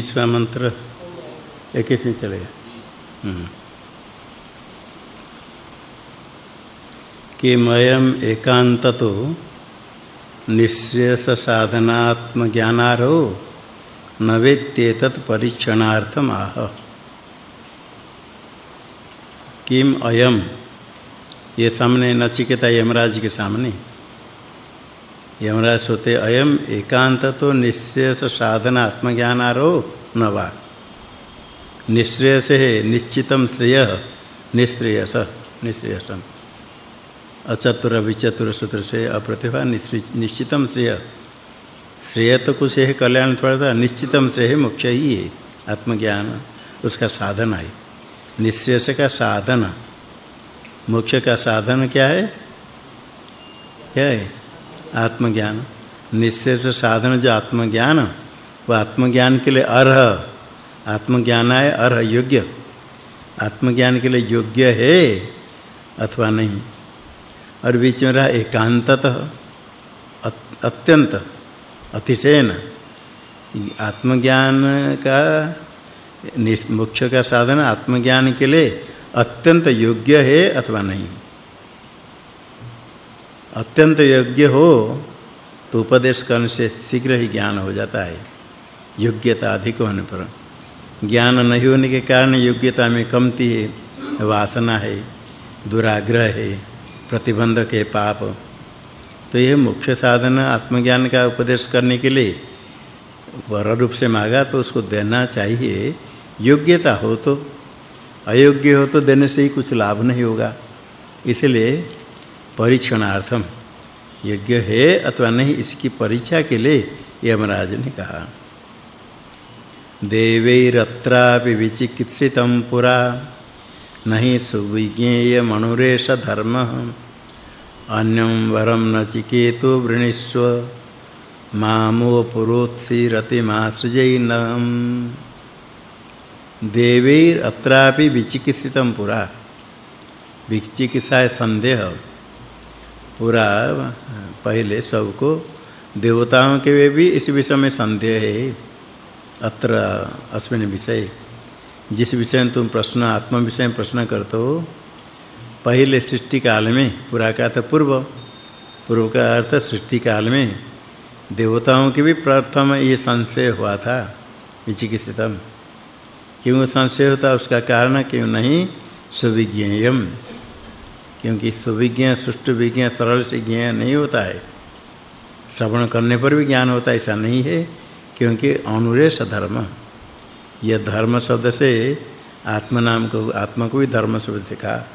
का मंत्र एक चलेगा। हम्म। किमयम एकांत तो निश्रेयस साधनात्म ज्ञानारो न वेत्तेतत् परीक्षणार्थम आह। किम अयम? ये सामने नचिकेता यमराज के सामने। यमराज सोते अयम एकांत तो निश्रेयस साधना आत्मज्ञानारो न वा निश्रेयस है निश्चितम श्रेय, निश्रेयस, निश्रेयसम। अचतुर विचतुर सूत्र से अप्रतिभा निश्चितम श्रेय। श्रेय तो कुछ है कल्याण थोड़ा सा निश्चितम श्रेय मोक्ष ही है आत्मज्ञान, उसका साधन है। निश्रेयस का साधन, मोक्ष का साधन क्या है? क्या है? आत्मज्ञान। निश्रेयस साधन जो आत्मज्ञान वो आत्मज्ञान के लिए अर्ह। आत्मज्ञान है अर्ह योग्य। आत्मज्ञान के लिए योग्य है अथवा नहीं। और बीच में रहा एकांततः अत्यंत, अतिशयन। आत्मज्ञान का मोक्ष का साधन आत्मज्ञान के लिए अत्यंत योग्य है अथवा नहीं। अत्यंत योग्य हो तो उपदेश करने से शीघ्र ही ज्ञान हो जाता है। योग्यता अधिक होने पर। ज्ञान नहीं होने के कारण योग्यता में कमती है, वासना है, दुराग्रह है, प्रतिबंधक है, पाप। तो यह मुख्य साधन आत्मज्ञान का उपदेश करने के लिए वर रूप से मांगा तो उसको देना चाहिए। योग्यता हो तो अयोग्य हो तो देने से ही कुछ लाभ नहीं होगा। इसलिए परीक्षणार्थम। योग्य है अथवा नहीं, इसकी परीक्षा के लिए यमराज ने कहा। देवैरत्रापि विचिकित्सितं पुरा। नहीं सुविज्ञेय मनुरेश धर्म। अन्यम वरम नचिकेतो वृणीस्व मामो पुरोत्सिरतिमासृजैनम देवैर अत्रापि विचिकित्सितम पुरा। विचिकित्सा संदेह। पूरा, पहले सबको देवताओं के वे भी इस विषय में संदेह है। अत्र अस्मिन विषय, जिस विषय में तुम प्रश्न, आत्म विषय में प्रश्न करते हो, पहले सृष्टि काल में, पूरा का अर्थ पूर्व पूर्व का अर्थ सृष्टि काल में, देवताओं के भी प्रथम ये संशय हुआ था, विचिकित्सितम। क्यों संशय होता, उसका कारण क्यों नहीं? सुविज्ञेयम। क्योंकि सुविज्ञ सुष्टु विज्ञ सरल से ज्ञ नहीं होता है। श्रवण करने पर भी ज्ञान होता है, ऐसा नहीं है, क्योंकि अनुरेश धर्म। यह धर्म शब्द से आत्म नाम को, आत्मा को भी धर्म शब्द से कहा।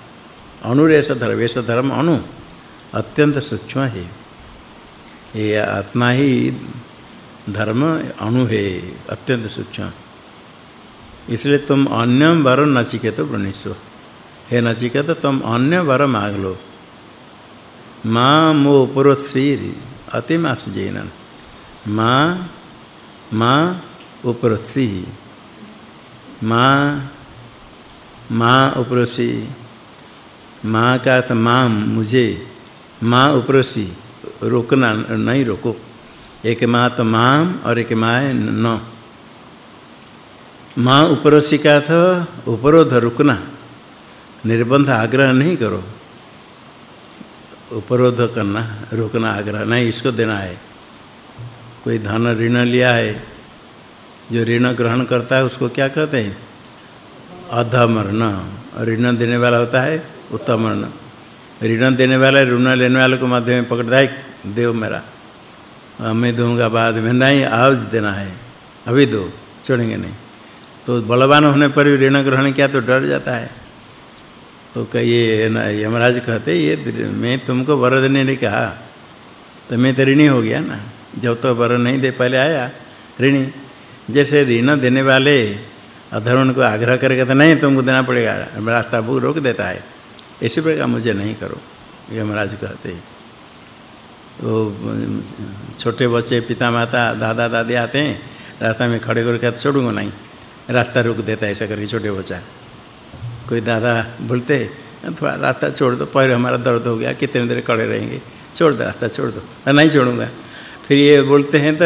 अनुरेश धर्मेश धर्म अनु, अत्यंत सूक्ष्म है। ये आत्मा ही धर्म अणु है, अत्यंत सूक्ष्म। इसलिए तुम अन्य वर नचिकेत वृणीस्व हे नचिकेत, तुम अन्य वर मांग लो। माँ मो अति मासुजैनन माँ माँ उपरोत्सी माँ माँ उपरोत्सी माँ का अर्थ माँ मुझे, माँ उपरोसी रोकना नहीं रोको। एक माँ तो माँ और एक माँ न। माँ उपरोसी का अर्थ उपरोध रुकना। निर्बंध आग्रह नहीं करो। उपरोध करना, रोकना आग्रह नहीं, इसको देना है। कोई धन ऋण लिया है, जो ऋण ग्रहण करता है, उसको क्या कहते हैं? अधमरण। ऋण देने वाला होता है उत्तम ऋण ऋण देने वाला, ऋण लेने वाले को मध्य में पकड़ता है, देव मेरा। मैं दूँगा, बाद में नहीं, आज देना है, अभी दो, छोड़ेंगे नहीं। तो बलवान होने पर भी ऋण ग्रहण किया तो डर जाता है। तो कहिए ना यमराज कहते ये मैं तुमको वर देने नहीं कहा। तो मैं तो ऋणी हो गया ना। जब तो वर नहीं दे, पहले आया ऋणी। जैसे ऋण देने वाले अधर्म को आग्रह करके तो नहीं तुमको देना पड़ेगा रास्ता भूख रोक देता है। इसी प्रकार मुझे नहीं करो यमराज कहते वो छोटे बच्चे पिता माता दादा दादी आते हैं, रास्ता में खड़े करके तो छोड़ूँगा नहीं। रास्ता रोक देता है ऐसा करके छोटे बच्चा। कोई दादा बोलते, थोड़ा रास्ता छोड़ दो पैर हमारा दर्द हो गया, कितने देर खड़े रहेंगे? छोड़ दो, रास्ता छोड़ दो नहीं छोड़ूँगा। फिर ये बोलते हैं तो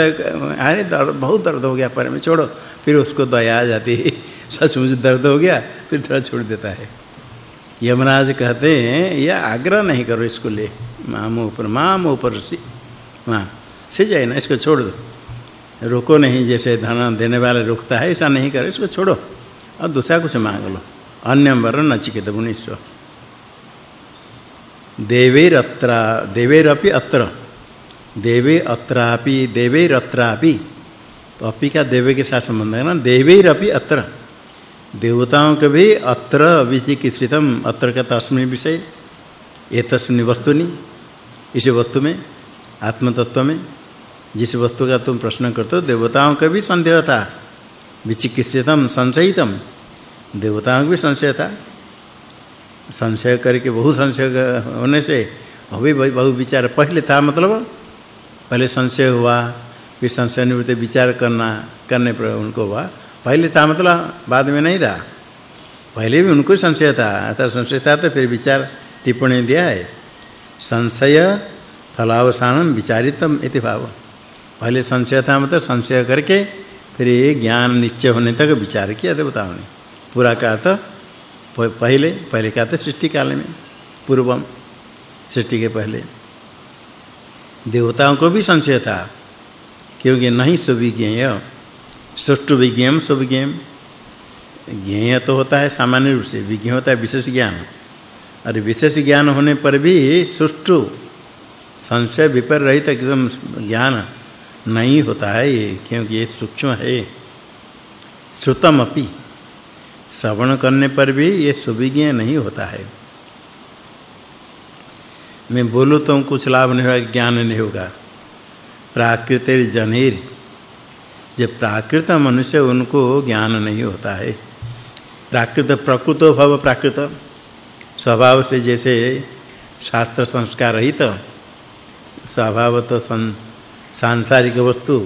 अरे, दर्द, बहुत दर्द हो गया पैर में छोड़ो। फिर उसको दया आ जाती है। सचमुच दर्द हो गया, फिर थोड़ा छोड़ देता है। यमराज कहते हैं या आग्रह नहीं करो इसको ले। माम ऊपर माम ऊपर से वहाँ से जाए ना, इसको छोड़ दो। रोको नहीं, जैसे धन देने वाले रुकता है, ऐसा नहीं करो, इसको छोड़ो और दूसरा कुछ मांग लो। अन्य वर नचिकेत मुनीश्वर। देवैरत्र, देवैरपि अत्र। देवे अत्रापि देवैरत्रापि। तो अपि का देवे के साथ संबंध है ना? देवैरपि अत्र। देवताओं के भी अत्र विचिकित्सितम, अत्र का तस्मिन विषय। एतस्मिन वस्तुनि, इस वस्तु में आत्म तत्व में जिस वस्तु का तुम प्रश्न करते हो देवताओं का भी संदेह था विचिकित्सितम, संशयितम। देवताओं भी संशय था। संशय करके बहु संशय होने से अभी बहु विचार पहले था मतलब। पहले संशय हुआ, फिर संशय निवृत्ति विचार करना, करने पर उनको हुआ। पहले था मतलब बाद में नहीं था। पहले भी उनको संशय था, अतः संशय था तो फिर विचार टिप्पणी दिया है। संशय फलावसानम विचारितम इति भाव। पहले संशय था मतलब संशय करके फिर ज्ञान निश्चय होने तक विचार किया देवताओं ने। पूरा का तो पहले पहले का तो सृष्टि काल में, पूर्वम सृष्टि के पहले। देवताओं को भी संशय था क्योंकि नहीं सुविज्ञेय सुष्टु विज्ञेयम सुविज्ञेयम ज्ञेय तो होता है सामान्य रूप से विज्ञ होता है विशेष ज्ञान। और विशेष ज्ञान होने पर भी सुष्टु संशय विपर रहित एकदम ज्ञान नहीं होता है ये, क्योंकि ये सूक्ष्म है। श्रुतम अपि श्रवण करने पर भी ये सुविज्ञ नहीं होता है। मैं बोलूँ तो कुछ लाभ नहीं होगा, ज्ञान नहीं होगा। प्राकृतिर जनेर, जब प्राकृत मनुष्य उनको ज्ञान नहीं होता है। प्राकृत प्रकृतो भव प्राकृत। स्वभाव से जैसे शास्त्र संस्कार रहित, स्वभाव तो सांसारिक वस्तु,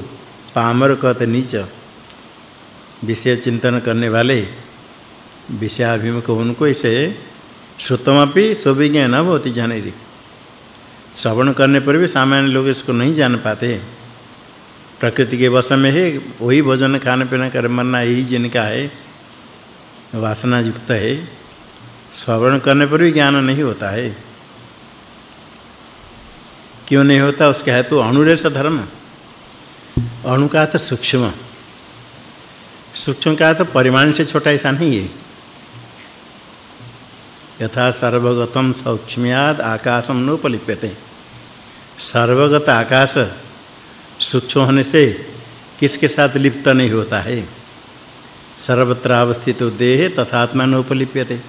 पामर कहते नीच। विषय चिंतन करने वाले विषयाभिमुख उनको इसे श्रुतमपि सुविज्ञ न होती जानेरी श्रवण करने पर भी सामान्य लोग इसको नहीं जान पाते। प्रकृति के वश में है वही भोजन खाने पीना कर मरना यही जिनका है वासना युक्त है। श्रवण करने पर भी ज्ञान नहीं होता है। क्यों नहीं होता? उसका है तो अणुरेश धर्म। अणु का तो सूक्ष्म। सूक्ष्म का तो परिमाण से छोटा ऐसा नहीं है। यथा सर्वगतम सौक्ष्म्याद आकाशम नोपलिप्यते। सर्वगत आकाश सूक्ष्म होने से किसके साथ लिप्त नहीं होता है? सर्वत्र अवस्थित देह तथात्मा नोपलिप्यते।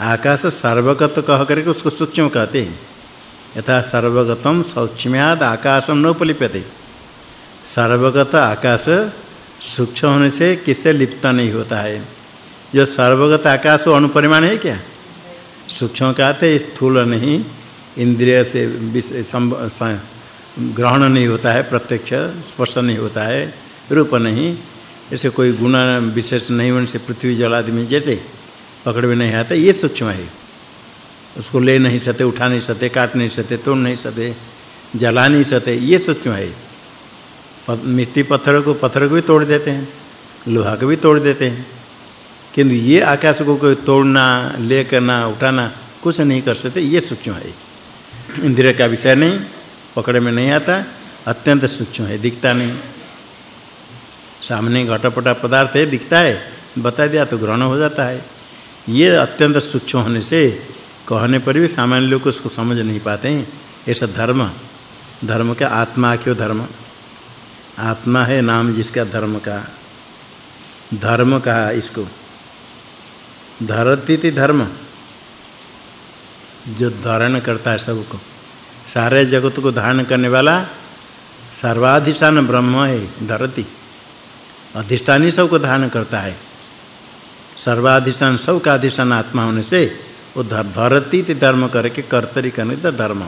आकाश सर्वगत कह करके उसको सूक्ष्म कहते हैं। यथा सर्वगतम सौक्ष्म्याद आकाशम नोपलिप्यते। सर्वगत आकाश सूक्ष्म होने से किससे लिप्त नहीं होता है? जो सर्वगत आकाश वो अनुपरिमाण है क्या? सूक्ष्म का अर्थ स्थूल नहीं, इंद्रिय से ग्रहण नहीं होता है, प्रत्यक्ष, स्पर्श नहीं होता है, रूप नहीं। ऐसे कोई गुण विशेष नहीं होने से पृथ्वी, जल आदि में जैसे पकड़ में नहीं आता, ये सूक्ष्म है। उसको ले नहीं सकते, उठा नहीं सकते, काट नहीं सकते, तोड़ नहीं सकते, जला नहीं सकते, ये सूक्ष्म है। मिट्टी पत्थर को पत्थर को भी तोड़ देते हैं, लोहा को भी तोड़ देते हैं। किंतु ये आकाश को कोई तोड़ना ले करना उठाना, कुछ नहीं कर सकते, ये सूक्ष्म है। इंद्रिय का विषय नहीं, पकड़ में नहीं आता, अत्यंत सूक्ष्म है, दिखता नहीं। सामने घटपटा पदार्थ है, दिखता है, बता दिया तो ग्रहण हो जाता है। ये अत्यंत सूक्ष्म होने से कहने पर भी सामान्य लोग उसको समझ नहीं पाते हैं। ऐसा धर्म धर्म का आत्मा क्यों धर्म? आत्मा है नाम जिसका धर्म का, धर्म कहा इसको। धरती धर्म। जो धारण करता है सबको। सारे जगत को धारण करने वाला सर्वाधिष्ठान ब्रह्म है, धरती। अधिष्ठान ही सबको धारण करता है। सर्वाधिष्ठान सब का अधिष्ठान आत्मा होने से वो धरती ति धर्म करके कर्तरी करने तो धर्म।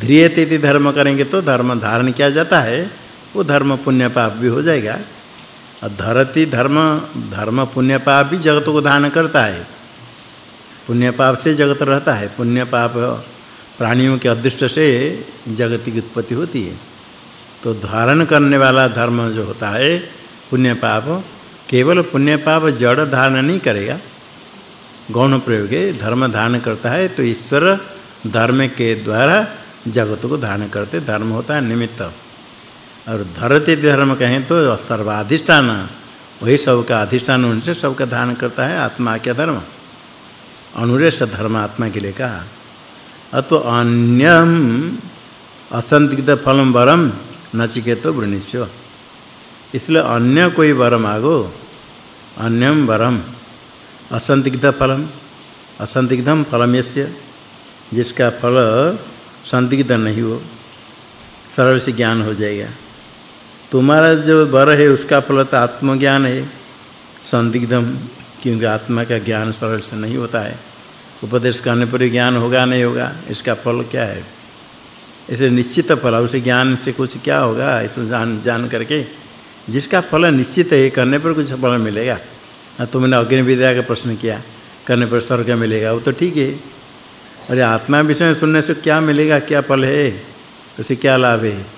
ध्रियते ति धर्म करेंगे तो धर्म धारण किया जाता है, वो धर्म पुण्य पाप भी हो जाएगा। धरती धर्म धर्म पुण्य पाप भी जगत को धारण करता है। पुण्य पाप से जगत रहता है। पुण्य पाप प्राणियों के अदृष्ट से जगत की उत्पत्ति होती है। तो धारण करने वाला धर्म जो होता है पुण्य पाप केवल पुण्य पाप जड़ धारण नहीं करेगा। गौण प्रयोग है धर्म धारण करता है तो ईश्वर धर्म के द्वारा जगत को धारण करते, धर्म होता है निमित्त। और धरते धर्म कहें तो सर्वाधिष्ठान, वही सबका अधिष्ठान उनसे सबका धारण करता है, आत्मा के धर्म। अनुरेश धर्म आत्मा के लिए कहा। अतो अन्यम असंदिग्ध फलम वरम नचिकेतो वृणिष्य। इसलिए अन्य कोई वर मांगो अन्यम वरम, असंदिग्ध फलम, असंदिग्धम फलम यस्य जिसका फल संदिग्ध नहीं हो, सरल से ज्ञान हो जाएगा। तुम्हारा जो वर है, उसका फल तो आत्मज्ञान है। संदिग्धम, क्योंकि आत्मा का ज्ञान सरल से नहीं होता है। उपदेश करने पर ज्ञान होगा, नहीं होगा, इसका फल क्या है? इसे निश्चित फल उसे ज्ञान से कुछ क्या होगा, इसे जान जान करके। जिसका फल निश्चित है, करने पर कुछ फल मिलेगा। तुमने अग्नि विद्या का प्रश्न किया, करने पर स्वर्ग मिलेगा, वो तो ठीक है। अरे, आत्मा विषय सुनने से क्या मिलेगा, क्या फल है? उसे क्या लाभ है?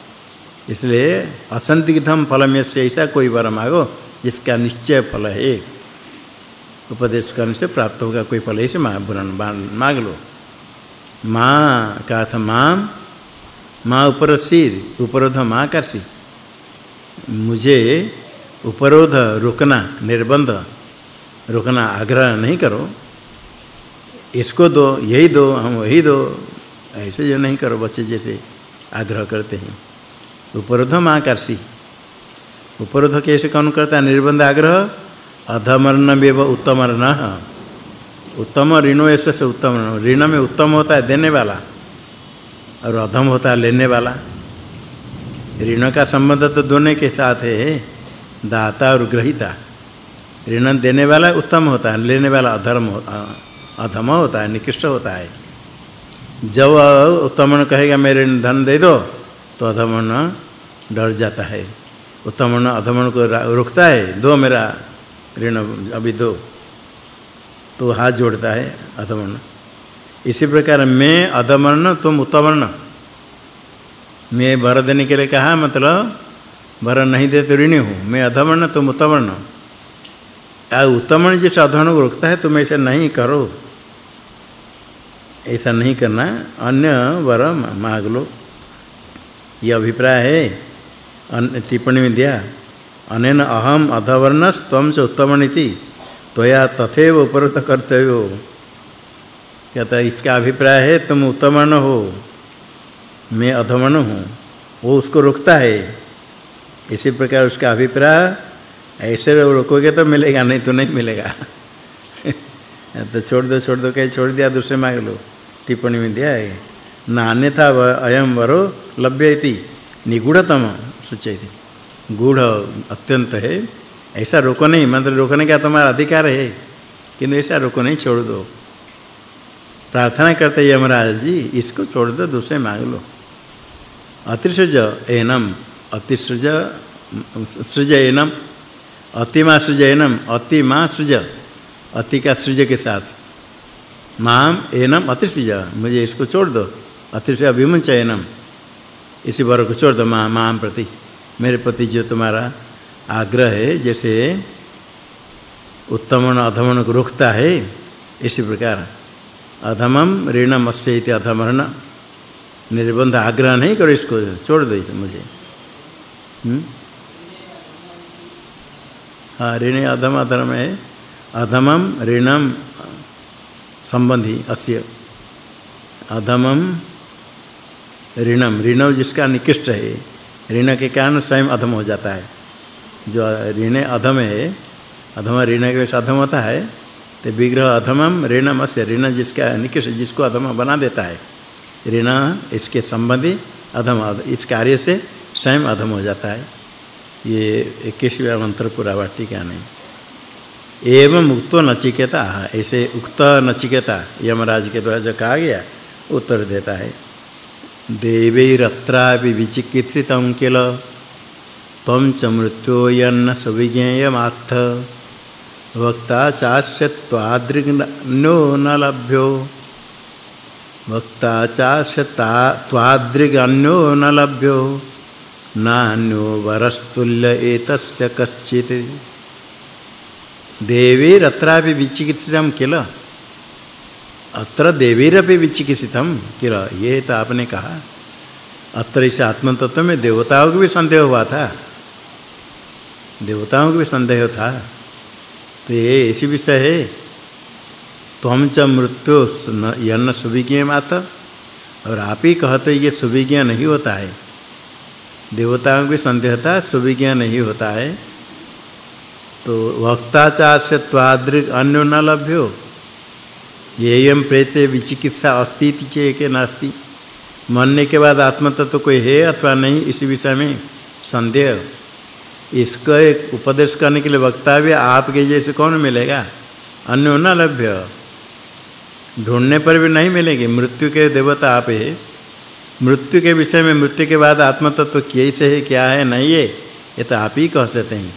इसलिए असंदिग्धम फलम से ऐसा कोई वर मांगो जिसका निश्चय फल है। उपदेश करने से प्राप्त होगा, कोई फल ऐसे मांग लो माँ का था माँ माँ ऊपर सिर उपरोध माँ का सिर मुझे उपरोध रुकना निर्बंध, रुकना आग्रह नहीं करो। इसको दो, यही दो, हम वही दो, ऐसे जो नहीं करो, बच्चे जैसे आग्रह करते हैं। उपरोध महाकर्षी उपरोध कैसे कौन करता है? निर्बंध आग्रह? अधमर्ण वेव उत्तमर्ण। उत्तम ऋणो ऐसे से उत्तम ऋण। में उत्तम होता है देने वाला, और अधम होता है लेने वाला। ऋण का संबंध तो दोनों के साथ है, दाता और ग्रहीता। ऋण देने वाला उत्तम होता है, लेने वाला अधर्म अधम होता है, निकृष्ट होता है। जब उत्तमन कहेगा, मेरे धन दे दो तो अधमन डर जाता है। उत्तमन, अधमन को रोकता है, दो मेरा ऋण, अभी दो। तो हाथ जोड़ता है अधमन। इसी प्रकार मैं अधमन, तुम उत्तमन। मैं वर देने के लिए कहा मतलब वर नहीं दे तो ऋणी हूँ। मैं अधमन, तुम उत्तमन। आ उत्तमन जिस अधमन को रोकता है, तुम ऐसा नहीं करो। ऐसा नहीं करना। अन्य वर मांग लो। ये अभिप्राय है। टिप्पणी में दिया। अनेन अहम अधवर्णस त्वम च उत्तमनिति। त्वया तथैव उपरत कर्तव्यो। कहता इसका अभिप्राय है, तुम उत्तमन हो। मैं अधमन हूँ। वो उसको रोकता है। इसी प्रकार उसका अभिप्राय, ऐसे रोकोगे तो मिलेगा, नहीं तो नहीं मिलेगा। तो छोड़ दो छोड़ दो, कहीं छोड़ दिया, दूसरे मांग लो। टिप्पणी में दिया है। न अन्यथा अयम वरो लभ्य इति निगूढ़तम सूचयति गूढ़ अत्यंत है ऐसा रोको नहीं मंत्र रोकने का तुम्हारा अधिकार है किंतु ऐसा रोको नहीं छोड़ दो प्रार्थना करते यमराज जी इसको छोड़ दो दूसरे मांग लो अतिसृज एनम अतिसृज सृज एनम अतिमा सृज एनम अतिमा सृज अति का सृज के साथ माम एनम अतिसृज मुझे इसको छोड़ दो अतिसृज अभिमुच एनम इसी वर्ग को छोड़ दो माँ, माम प्रति। मेरे प्रति जो तुम्हारा आग्रह है, जैसे उत्तमन, अधमन को रोकता है, इसी प्रकार अधमम ऋणम अस्य इति अधमरण। निर्बंध आग्रह नहीं करो इसको, छोड़ दो मुझे। हम्म? हाँ ऋण अधम, अधर्म है। अधमम ऋणम संबंधी अस्य। अधमम ऋणम। ऋण जिसका निकृष्ट है, ऋण के कारण स्वयं अधम हो जाता है। जो ऋण अधम है, अधम ऋण के अधम होता है तो विग्रह अधमम, ऋणम अस्य, ऋण जिसका निकृष्ट, जिसको अधम बना देता है। ऋण इसके संबंधी अधम, इस कार्य से स्वयं अधम हो जाता है। ये 21वें मंत्र पूरा वाटिका नहीं एवं उक्त नचिकेता, ऐसे उक्त नचिकेता यमराज के द्वारा जो कहा गया, उत्तर देता है। देवैरत्रापि विचिकित्सितं किल? त्वं च मृत्योयन्न सुविज्ञेयमात्थ वक्ता चास्य न लभ्यो। वक्ता चास्य त्वादृगन्यो न लभ्यो। नान्यो वरस्तुल्य एतस्य कश्चित्। देवीरत्रापि विचिकित्सितम किल? अत्र देवीरपि विचिकित्सितम किल? ये तो आपने कहा। अत्र इस आत्म तत्व में देवताओं को भी संदेह हुआ था। देवताओं को भी संदेह था। तो ये ऐसी विषय है। तो च मृत्यु यन्न सुविज्ञ मात और आप ही कहते ये सुविज्ञ नहीं होता है। देवताओं को संदेह था, सुविज्ञ नहीं होता है। तो वक्ताचार से त्वादृक अन्य न लभ्यो। येयम प्रेते विचिकित्सा अस्ति चे के नास्ति। मरने के बाद आत्म तत्व कोई है अथवा नहीं, इस विषय में संदेह। इसका एक उपदेश करने के लिए वक्ता भी आपके जैसे कौन मिलेगा? अन्य न लभ्य। ढूँढने पर भी नहीं मिलेंगे। मृत्यु के देवता आप है। मृत्यु के विषय में मृत्यु के बाद आत्म तत्व तो कैसे है, क्या है, नहीं है, ये तो आप ही कह सकते हैं।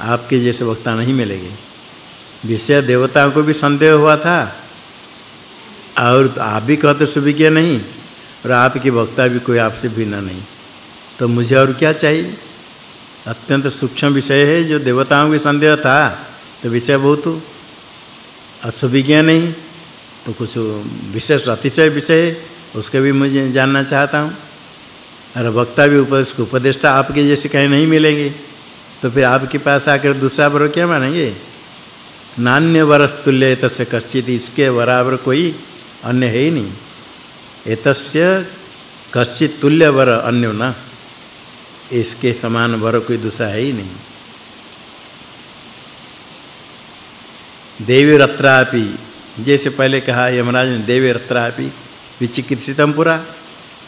आपके जैसे वक्ता नहीं मिलेंगे। विषय देवताओं को भी संदेह हुआ था। और आप भी कहते सुविज्ञ नहीं? और आपके वक्ता भी कोई आपसे भिन्न नहीं। तो मुझे और क्या चाहिए? अत्यंत सूक्ष्म विषय है, जो देवताओं के संदेह था तो विषय बहुत असुविज्ञ नहीं? तो कुछ विशेष अतिशय विषय उसके भी मुझे जानना चाहता हूँ। और वक्ता भी उपदेश को उपदेष्टा आपके जैसे कहीं नहीं मिलेंगे। तो फिर आपके पास आकर दूसरा वर क्या मानेंगे? नान्य वरस तुल्य तस्य कश्चित, इसके बराबर कोई अन्य है ही नहीं। एतस्य कश्चित तुल्य वर अन्य न। इसके समान वर कोई दूसरा है ही नहीं। देवी रत्रापि जैसे पहले कहा यमराज ने देवी रत्रापि विचिकित्सितम पुरा।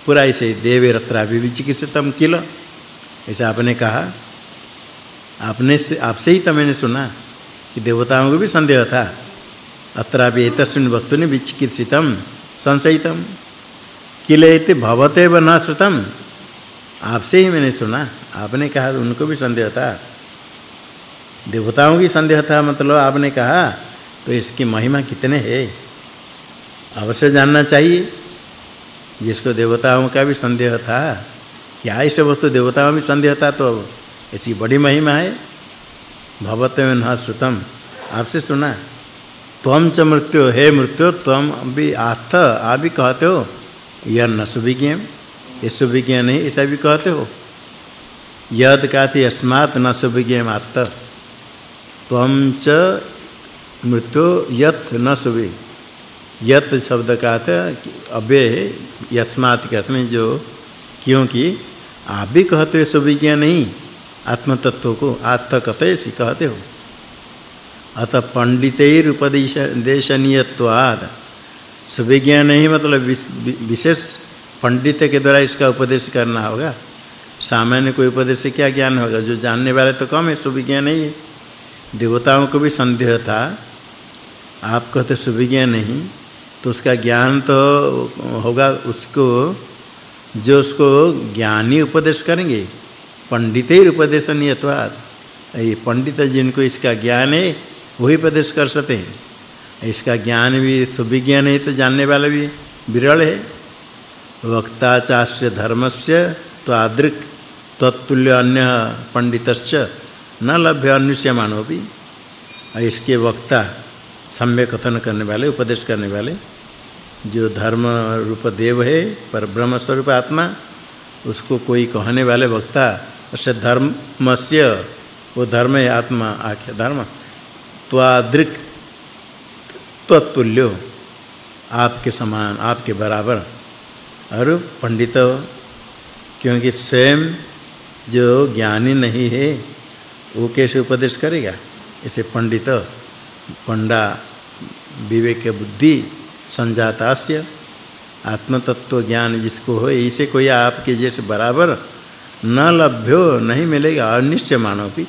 पुरा इसे देवी रत्रापि विचिकित्सितम किल। ऐसा आपने कहा। आपने से, आपसे ही तो मैंने सुना कि देवताओं को भी संदेह था। अत्रापि एतस्मिन् वस्तुनि विचिकित्सितम संशयितम किलेति भवते व न श्रुतम। आपसे ही मैंने सुना, आपने कहा उनको भी संदेह था। देवताओं की संदेह था मतलब आपने कहा तो इसकी महिमा कितने है? अवश्य जानना चाहिए। जिसको देवताओं का भी संदेह था, क्या ऐसे वस्तु देवताओं में संदेह था तो ऐसी बड़ी महिमा है। भवते में न श्रुतम। आपसे सुना। त्वम च मृत्यु, हे मृत्यु त्वम भी आथ आप भी कहते हो। यह न ये सुविज्ञ नहीं ऐसा भी कहते हो। यद काति अस्मात् न सुविज्ञ मात्र त्वम च मृत्यु यथ न सुवि। यत शब्द का अर्थ अव्यय यस्मात् कहते हैं, जो, क्योंकि आप भी कहते हो सुविज्ञ नहीं। आत्म तत्व को आत्म कथे कहते हो। अतः पंडितैर उपदेश देशनीयत्वाद सुविज्ञान नहीं मतलब विशेष पंडित के द्वारा इसका उपदेश करना होगा। सामान्य कोई उपदेश से क्या ज्ञान होगा? जो जानने वाले तो कम है, सुविज्ञान नहीं है। देवताओं को भी संदेह था। आप कहते सुविज्ञान नहीं तो उसका ज्ञान तो होगा उसको, जो उसको ज्ञानी उपदेश करेंगे। पंडित ही उपदेश नियतवाद ये पंडित जिनको इसका ज्ञान है वही उपदेश कर सकते हैं। इसका ज्ञान भी, सुविज्ञान है तो जानने वाले भी विरल है। वक्ताचास्य धर्मस्य तो आदृक तत्तुल्य अन्य पंडितश्च न लभ्य अनुष्यमानो भी इसके वक्ता सम्य कथन करने वाले, उपदेश करने वाले, जो धर्म रूप देव है, पर ब्रह्म स्वरूप आत्मा, उसको कोई कहने वाले वक्ता उससे धर्मस्य, वो धर्म है आत्मा, आख्या धर्म। त्वादृक तत्तुल्यो आपके समान, आपके बराबर। और पंडित, क्योंकि स्वयं जो ज्ञानी नहीं है, वो कैसे उपदेश करेगा? इसे पंडित, पंडा विवेक बुद्धि संजातास्य आत्म तत्व ज्ञान जिसको हो, इसे कोई आपके जैसे बराबर न लभ्यो, नहीं मिलेगा। अनिश्चय मानव भी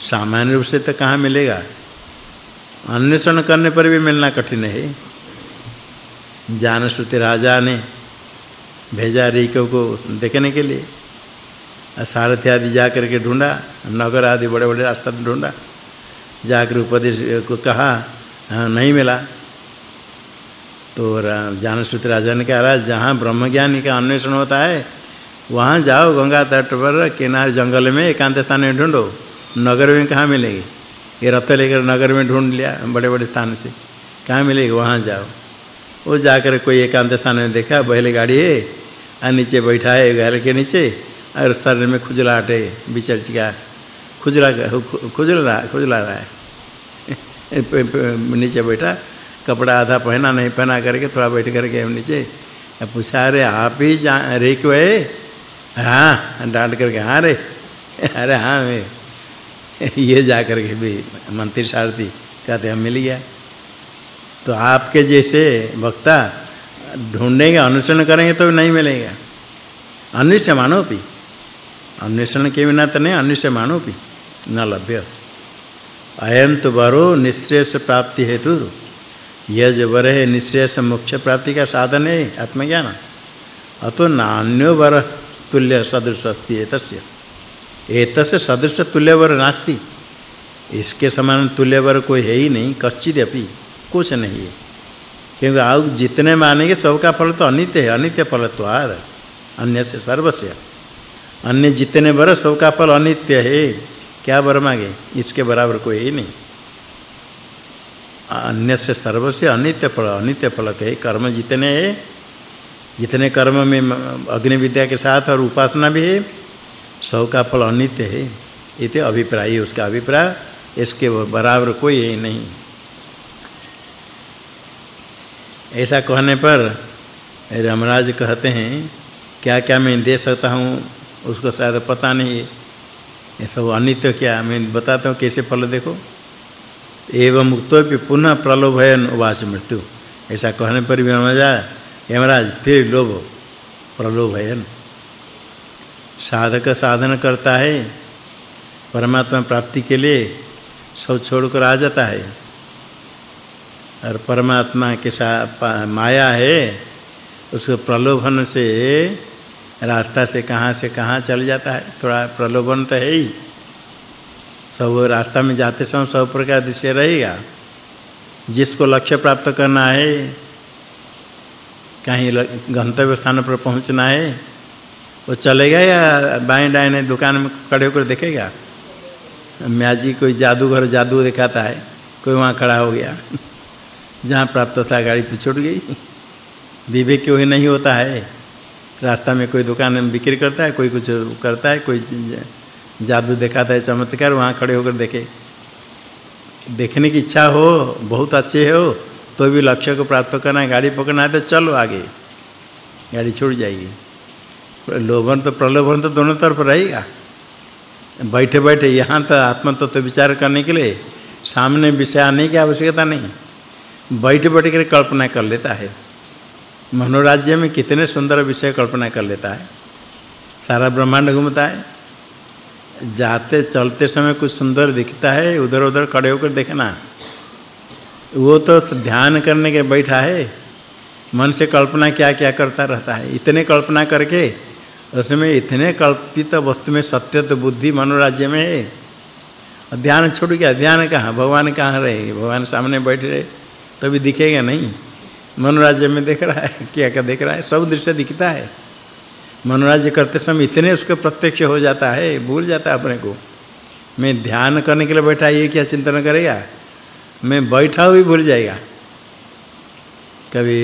सामान्य रूप से तो कहाँ मिलेगा? अन्वेषण करने पर भी मिलना कठिन है। जान श्रुति राजा ने भेजा रीको को देखने के लिए। सारथी आदि जा करके ढूंढा नगर आदि बड़े बड़े रास्ता ढूंढा। जाकर उपदेश को कहा हाँ, नहीं मिला। तो जान श्रुति राजा ने कहा जहाँ ब्रह्म ज्ञानी का अन्वेषण होता है वहाँ जाओ गंगा तट पर किनारे जंगल में एकांत स्थान ढूंढो। नगर में कहाँ मिलेगी? ये रथ लेकर नगर में ढूंढ लिया बड़े बड़े स्थान से। कहाँ मिलेगी? वहाँ जाओ। वो जाकर कोई एकांत स्थान में देखा बैल गाड़ी है और नीचे बैठा है, घर के नीचे, और शरीर में खुजलाहट है बिचल चिका खुजला खुजला खुजला रहा है। नीचे बैठा, कपड़ा आधा पहना नहीं, पहना करके थोड़ा बैठ करके नीचे पूछा, अरे, आप ही जा रे क्यों है? हाँ डांट करके हाँ रे, अरे हाँ मैं। ये जा करके भी मंत्री सारथी कहते, हम मिल गया। तो आपके जैसे वक्ता ढूंढेंगे अनुसरण करेंगे तो नहीं मिलेगा। अनिश्चय मानो भी अन्वेषण के बिना तो नहीं अनिश्चय मानो भी न लभ्य। अयम तो वरो निश्रेष प्राप्ति हेतु। यह जो वर है निश्रेष मोक्ष प्राप्ति का साधन है आत्मज्ञान। अतो नान्यो वर तुल्य सदृश अस्ति एतस्य सदृश तुल्यवर नास्ति। इसके समान तुल्यवर कोई है ही नहीं कच्चित अपि, कुछ नहीं है। क्योंकि आप जितने मानेंगे, सबका फल तो अनित्य है, अनित्य फल तो आर अन्य से सर्वस्य। अन्य जितने वर, सबका फल अनित्य है, क्या वर मांगे? इसके बराबर कोई ही नहीं। अन्य से सर्वस्य अनित्य फल अनित्य फल है, कर्म जितने है, जितने कर्म में अग्नि विद्या के साथ और उपासना भी है सब का फल अनित्य है, इति अभिप्राय उसका अभिप्राय, इसके बराबर कोई है नहीं। ऐसा कहने पर रामराज कहते हैं क्या क्या मैं दे सकता हूँ, उसको शायद पता नहीं है। ये सब अनित्य क्या, मैं बताता हूँ कैसे फल देखो। एवं मुक्तो पुनः प्रलोभयन उवास मृत्यु। ऐसा कहने पर भी यमराज यमराज, फिर लोभ, प्रलोभयन। साधक साधन करता है, परमात्मा प्राप्ति के लिए सब छोड़कर आ जाता है। और परमात्मा के साथ माया है, उसको प्रलोभन से, रास्ता से, कहाँ से, कहाँ चल जाता है, थोड़ा प्रलोभन तो है ही। सब रास्ता में जाते समय सब प्रकार दृश्य रहेगा। जिसको लक्ष्य प्राप्त करना है, कहीं गंतव्य स्थान पर पहुँचना है वो चलेगा या बाएँ दाएँ दुकान में खड़े होकर देखेगा? म्याजी कोई जादूगर जादू दिखाता है, कोई वहाँ खड़ा हो गया। जहाँ प्राप्त था गाड़ी पिछड़ गई। विवेक क्यों ही नहीं होता है? रास्ता में कोई दुकान में बिक्री करता है, कोई कुछ करता है, कोई जादू दिखाता है, चमत्कार वहाँ खड़े होकर देखे। देखने की इच्छा हो, बहुत अच्छे हो तो भी लक्ष्य को प्राप्त करना है, गाड़ी पकड़ना है तो चलो आगे। गाड़ी छूट जाएगी। लोभन तो प्रलोभन तो दोनों तरफ़ रहेगा। बैठे बैठे यहाँ तो आत्म तत्व तो विचार करने के लिए सामने विषय आने की आवश्यकता नहीं। बैठे बैठ कर कल्पना कर लेता है। मनोराज्य में कितने सुंदर विषय कल्पना कर लेता है। सारा ब्रह्मांड घूमता है। जाते चलते समय कुछ सुंदर दिखता है उधर-उधर खड़े होकर देखना। वो तो ध्यान करने के बैठा है। मन से कल्पना क्या-क्या करता रहता है। इतने कल्पना करके उसमें इतने कल्पित वस्तु में सत्य तो बुद्धि, मनोराज्य में है। ध्यान छोड़ गया ध्यान कहाँ? भगवान कहाँ रहे? भगवान सामने बैठ रहे तो भी दिखेगा नहीं। मनोराज्य में देख रहा है, क्या क्या देख रहा है? सब दृश्य दिखता है। मनोराज्य करते समय इतने उसके प्रत्यक्ष हो जाता है, भूल जाता है अपने को। मैं ध्यान करने के लिए बैठा, ये क्या चिंतन करेगा? मैं बैठा हुई भूल जाएगा। कभी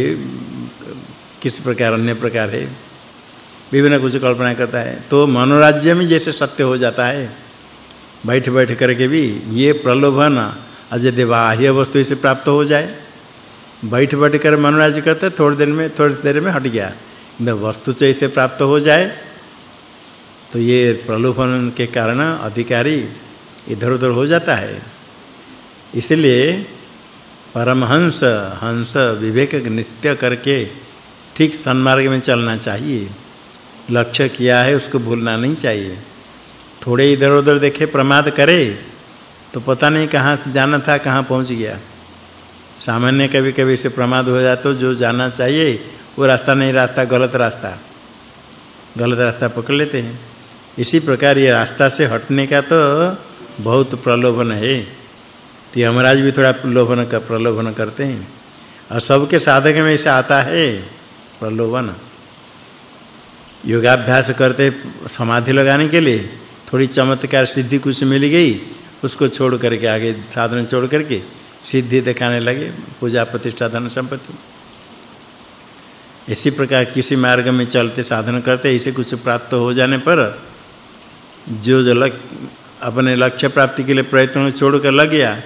किस प्रकार, अन्य प्रकार है? विभिन्न कुछ कल्पना करता है। तो मनोराज्य में जैसे सत्य हो जाता है, बैठ बैठ करके भी ये प्रलोभन अजय बाह्य वस्तु से प्राप्त हो जाए, बैठ बैठ कर मनोराज्य करते थोड़ी देर में, थोड़ी देर में हट गया। न वस्तु तो इसे प्राप्त हो जाए तो ये प्रलोभन के कारण अधिकारी इधर-उधर हो जाता है। इसलिए परमहंस, हंस, विवेक, नित्य करके ठीक सन्मार्ग में चलना चाहिए। लक्ष्य किया है, उसको भूलना नहीं चाहिए। थोड़े इधर-उधर देखे, प्रमाद करे तो पता नहीं कहाँ से जाना था, कहाँ पहुँच गया। सामान्य कभी-कभी से प्रमाद हो जाए तो जो जाना चाहिए, वो रास्ता नहीं, रास्ता गलत रास्ता। गलत रास्ता पकड़ लेते हैं। इसी प्रकार ये रास्ता से हटने का तो बहुत प्रलोभन है। तो यमराज भी थोड़ा प्रलोभन का, प्रलोभन करते हैं। और सबके साधक में ऐसे आता है प्रलोभन। योगाभ्यास करते समाधि लगाने के लिए थोड़ी चमत्कार सिद्धि कुछ मिल गई उसको छोड़ करके आगे साधन छोड़ करके सिद्धि दिखाने लगे पूजा प्रतिष्ठा धन संपत्ति। इसी प्रकार किसी मार्ग में चलते साधन करते इसे कुछ प्राप्त हो जाने पर जो जो लक, अपने लक्ष्य प्राप्ति के लिए प्रयत्न छोड़ कर लग गया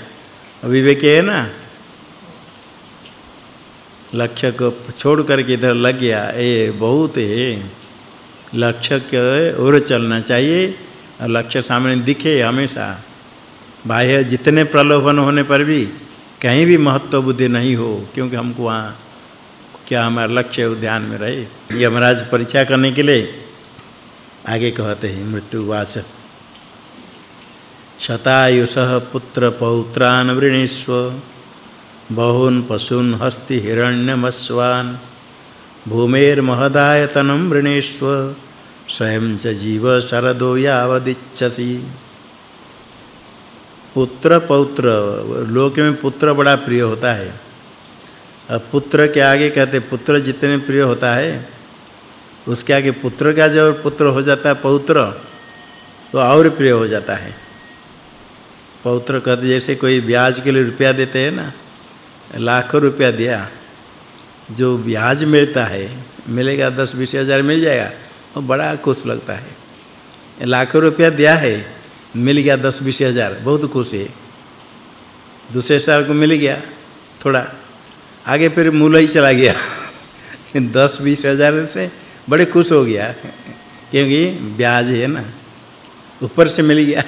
विवेक है ना? लक्ष्य को छोड़ करके इधर लग गया ए बहुत है। लक्ष्य के ओर चलना चाहिए, और लक्ष्य सामने दिखे हमेशा। बाह्य जितने प्रलोभन होने पर भी कहीं भी महत्व बुद्धि नहीं हो, क्योंकि हमको वहाँ क्या हमारा लक्ष्य ध्यान में रहे। यमराज परीक्षा करने के लिए आगे कहते हैं मृत्यु वाच शतायुषः पुत्र पौत्रान वृणीस्व बहून् पशुन हस्ति हिरण्यमस्वान् भूमेर्महदायतनं वृणीस्व स्वयं च जीव शरदो यावदिच्छसि। पुत्र, पौत्र, लोक में पुत्र बड़ा प्रिय होता है। अब पुत्र के आगे कहते, पुत्र जितने प्रिय होता है, उसके आगे पुत्र का जब पुत्र हो जाता है पौत्र तो और प्रिय हो जाता है। पौत्र कहते, जैसे कोई ब्याज के लिए रुपया देते हैं ना, लाखों रुपया दिया, जो ब्याज मिलता है, मिलेगा, दस बीस हज़ार मिल जाएगा वो बड़ा खुश लगता है। लाखों रुपया दिया है, मिल गया दस बीस हज़ार, बहुत खुश है। दूसरे साल को मिल गया, थोड़ा आगे फिर मूल ही चला गया। दस बीस हज़ार से बड़े खुश हो गया, क्योंकि ब्याज है ना, ऊपर से मिल गया।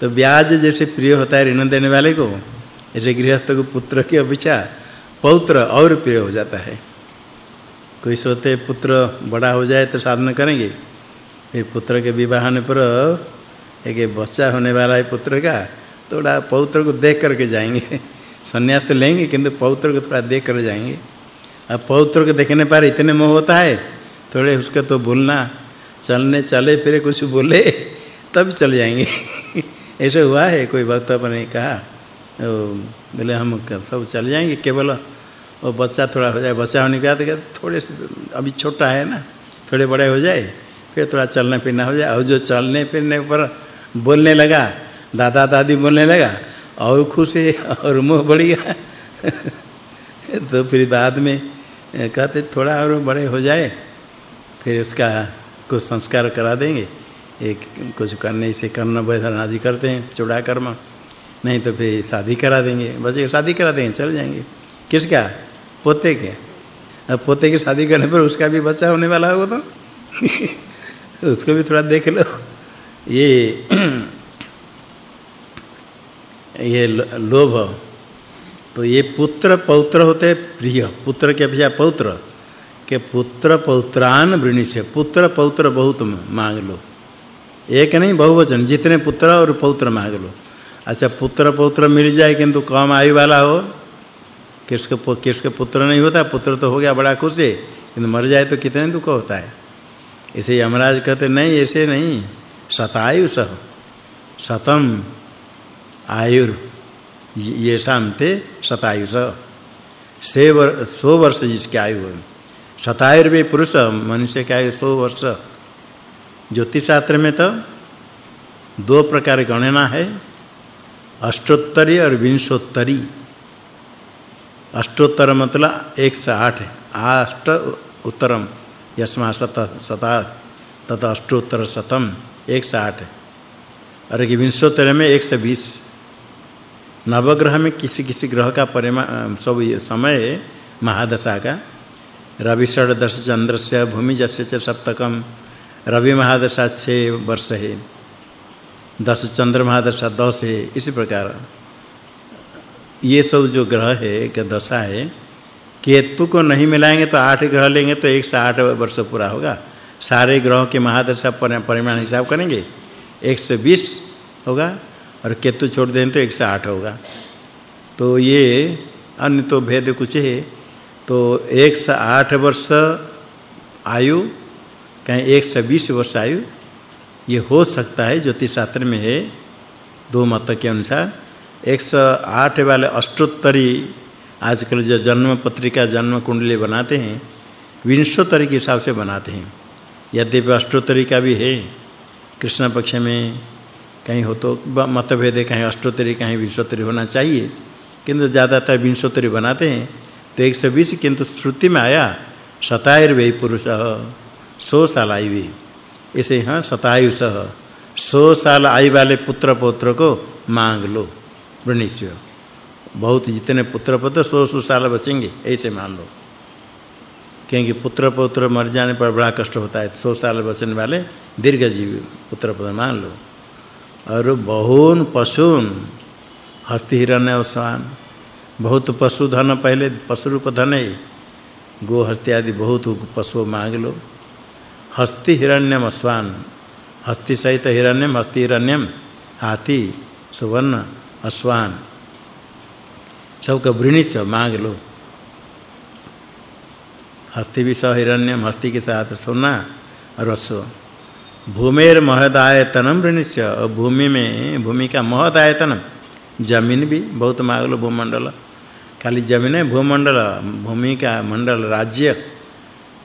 तो ब्याज जैसे प्रिय होता है ऋण देने वाले को, ऐसे गृहस्थ को पुत्र की अपेक्षा पौत्र और प्रिय हो जाता है। कोई सोते पुत्र बड़ा हो जाए तो साधना करेंगे। फिर पुत्र के विवाह होने पर एक बच्चा होने वाला है पुत्र का थोड़ा पौत्र को देख करके जाएँगे। संन्यास तो लेंगे, किंतु पौत्र को थोड़ा देख कर जाएँगे। अब पौत्र को देखने पर इतने मोह होता है, थोड़े उसका तो भूलना, चलने चले फिर कुछ बोले, तब चल जाएँगे। ऐसे हुआ है, कोई भक्त अपने कहा बोले हम सब चल जाएँगे, केवल वो बच्चा थोड़ा हो जाए, बच्चा होने के बाद थोड़े से, अभी छोटा है ना, थोड़े बड़े हो जाए, फिर थोड़ा चलना फिरना हो जाए। और जो चलने फिरने पर बोलने लगा, दादा दादी बोलने लगा, और खुश है, और मुँह बढ़ गया तो फिर बाद में कहते थोड़ा और बड़े हो जाए, फिर उसका कुछ संस्कार करा देंगे। एक, कुछ करने से कर्म वैधन आदि करते हैं, चूड़ा कर्म। नहीं तो फिर शादी करा देंगे बच्चे शादी करा देंगे, चल जाएँगे। किसका? पोते के। अब पोते की शादी करने पर उसका भी बच्चा होने वाला होगा तो? उसको भी थोड़ा देख लो। ये ये लोभ। तो ये पुत्र पौत्र होते प्रिय। पुत्र के अपेक्षा पौत्र। के पुत्र पौत्रान वृणी से पुत्र पौत्र बहुत मांग लो। एक नहीं, बहुवचन। जितने पुत्र और पौत्र मांग लो। अच्छा पुत्र पौत्र मिल जाए किंतु कम आयु वाला हो किसके किसके पुत्र नहीं होता पुत्र तो हो गया बड़ा खुश है किंतु मर जाए तो कितने दुख होता है। इसे यमराज कहते नहीं ऐसे नहीं शतायु सह शतम आयुर ये थे शतायुष से वर, सौ वर्ष जिसकी आयु है शतायुर्वे पुरुष मनुष्य की आयु सौ वर्ष। ज्योतिष शास्त्र में तो दो प्रकार गणना है अष्टोत्तरी और विंशोत्तरी। अष्टोत्तर मतलब एक से आठ अष्ट उत्तरम, यस्मा शत शता तथा अष्टोत्तर शतम एक से आठ और विंशोत्तर में एक से बीस। नवग्रह में किसी किसी ग्रह का परिमा, सब समय महादशा का। रवि, षडदश, चंद्र से भूमि, जस्य, च, सप्तकम। रवि महादशा छः वर्ष है। दस चंद्र महादशा दस है। इसी प्रकार। ये सब जो ग्रह है का दशा है केतु को नहीं मिलाएँगे तो आठ ग्रह लेंगे तो एक से आठ वर्ष पूरा होगा। सारे ग्रहों के महादशा परिमाण हिसाब करेंगे, एक से बीस होगा और केतु छोड़ दें तो एक से आठ होगा। तो ये अन्य तो भेद कुछ है। तो एक से आठ वर्ष आयु, कहीं एक से बीस वर्ष आयु, ये हो सकता है ज्योतिष शास्त्र में है, दो मत के अनुसार। एक सौ आठ वाले अष्टोत्तरी आजकल जो जन्म पत्रिका, जन्म कुंडली बनाते हैं, विंशोत्तरी के हिसाब से बनाते हैं। यद्यपि अष्टोत्तरी का भी है, कृष्ण पक्ष में कहीं हो तो मतभेद है कहीं अष्टोत्तरी, कहीं विंशोत्तरी होना चाहिए। किंतु ज़्यादातर विंशोत्तरी बनाते हैं तो 120 किंतु श्रुति में आया शतायुर्वे पुरुष सौ साल आयु वे इसे हाँ शतायु सह सौ साल आयु वाले पुत्र पौत्र को मांग लो। वृणिष्य बहुत जितने पुत्र पुत्र सौ सौ साल बचेंगे, ऐसे मान लो। क्योंकि पुत्र पुत्र मर जाने पर बड़ा कष्ट होता है, सौ साल बचने वाले दीर्घ जीवी पुत्र पुत्र मान लो। और बहुन पशुन, हस्ति हिरण्य स्वान बहुत पशु धन पहले पशु रूप धन है। गो हस्ति आदि बहुत पशु मांग लो। हस्ति हिरण्यम स्वान हस्ति सहित हिरण्यम, हस्ति हिरण्यम, हाथी, सुवर्ण। अश्वान। सबका वृणिच मांग लो। हस्ति भी सह हिरण्यम, हस्ति के साथ सोना और अश्व। भूमेर महदायतनम वृणिस्य और भूमि में, भूमि का महदायतनम ज़मीन भी बहुत मांग लो भूमंडल। खाली ज़मीन है, भूमंडल। भूमि का मंडल राज्य।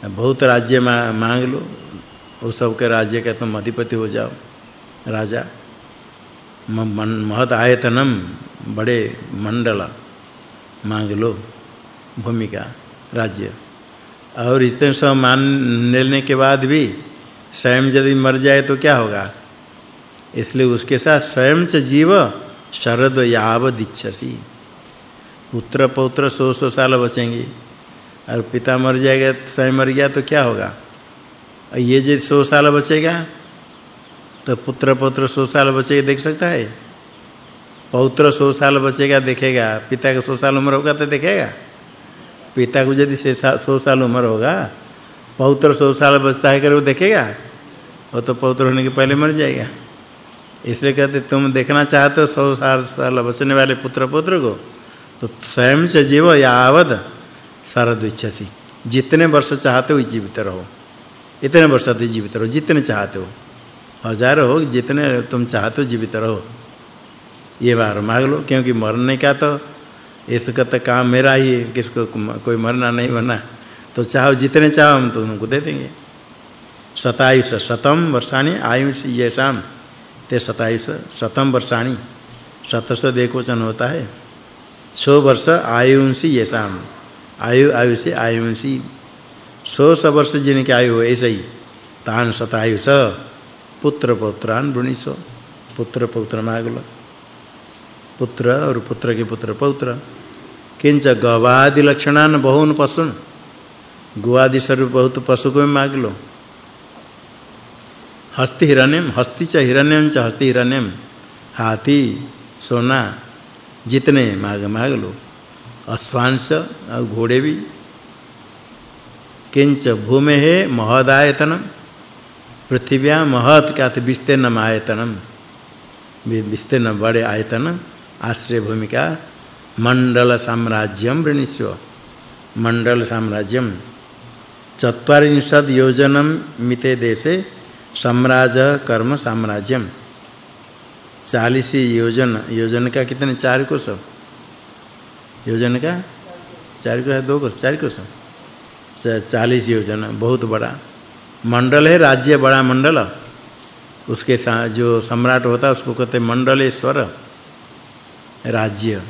बहुत राज्य मांग लो। वो सब के राज्य का तुम अधिपति हो जाओ, राजा। महद आयतनम बड़े मंडल मांग लो भूमि का राज्य। और इतने सब मान लेने के बाद भी स्वयं यदि मर जाए तो क्या होगा? इसलिए उसके साथ स्वयं च जीव शरद यावद इच्छसी पुत्र पौत्र सौ सौ साल बचेंगे। और पिता मर जाएगा, स्वयं मर गया तो क्या होगा? ये जो सौ साल बचेगा तो पुत्र पौत्र सौ साल बचेगा देख सकता है? पौत्र सौ साल बचेगा, देखेगा। पिता का सौ साल उम्र होगा तो देखेगा। पिता को यदि सौ साल उम्र होगा, पौत्र सौ साल बचता है कर वो देखेगा? वो तो पौत्र होने के पहले मर जाएगा। इसलिए कहते, तुम देखना चाहते हो सौ साल साल बचने वाले पुत्र पुत्र को तो स्वयं से जीव यावद शरद इच्छसी जितने वर्ष चाहते हो जीवित रहो। इतने वर्ष तक जीवित रहो, जितने चाहते हो। हज़ार हो, जितने तुम चाहते हो जीवित रहो। ये बार मांग लो, क्योंकि मरने का तो इसका तो काम मेरा ही है, किसको कोई मरना नहीं मरना। तो चाहो जितने चाहो, हम तो तुमको दे देंगे। शतायुष शतम वर्षाणि, आयुष येषाम ते शतायुष शतम वर्षाणि। शतस देखोचन होता है। सौ वर्ष आयुंसी येषाम आयु आयुषी आयुंसी सौ सौ वर्ष जिनकी आयु हो, ऐसे ही। तान शतायुष पुत्र पौत्रान वृणीसो। पुत्र पौत्र मागलो पुत्र और पुत्र के पुत्र पौत्र। किंच गवादि लक्षणान बहुन पशुन। गुआदि स्वरूप बहुत पशु को मांग लो हस्ति हिरण्यम, हस्ति च हिरण्यम च हस्ति हिरण्यम। हाथी, सोना, जितने मांग मांग लो अश्वांश और घोड़े भी। किंच भूमे है महदायतनम। पृथ्व्या महत का विस्तीर्ण आयतनम। विस्तीर्ण बड़े आयतन आश्रय भूमिका मंडल साम्राज्यम वृणीस्व मंडल साम्राज्यम चत्वारिंशद योजनम मिते देशे सम्राज कर्म साम्राज्यम 40 योजन योजन का कितने? चार कोश योजन का? चार कोश दो कोश चार कोश 40 योजन, बहुत बड़ा। मंडल है, राज्य बड़ा मंडल। उसके साथ जो सम्राट होता उसको कहते मंडलेश्वर, राज्य।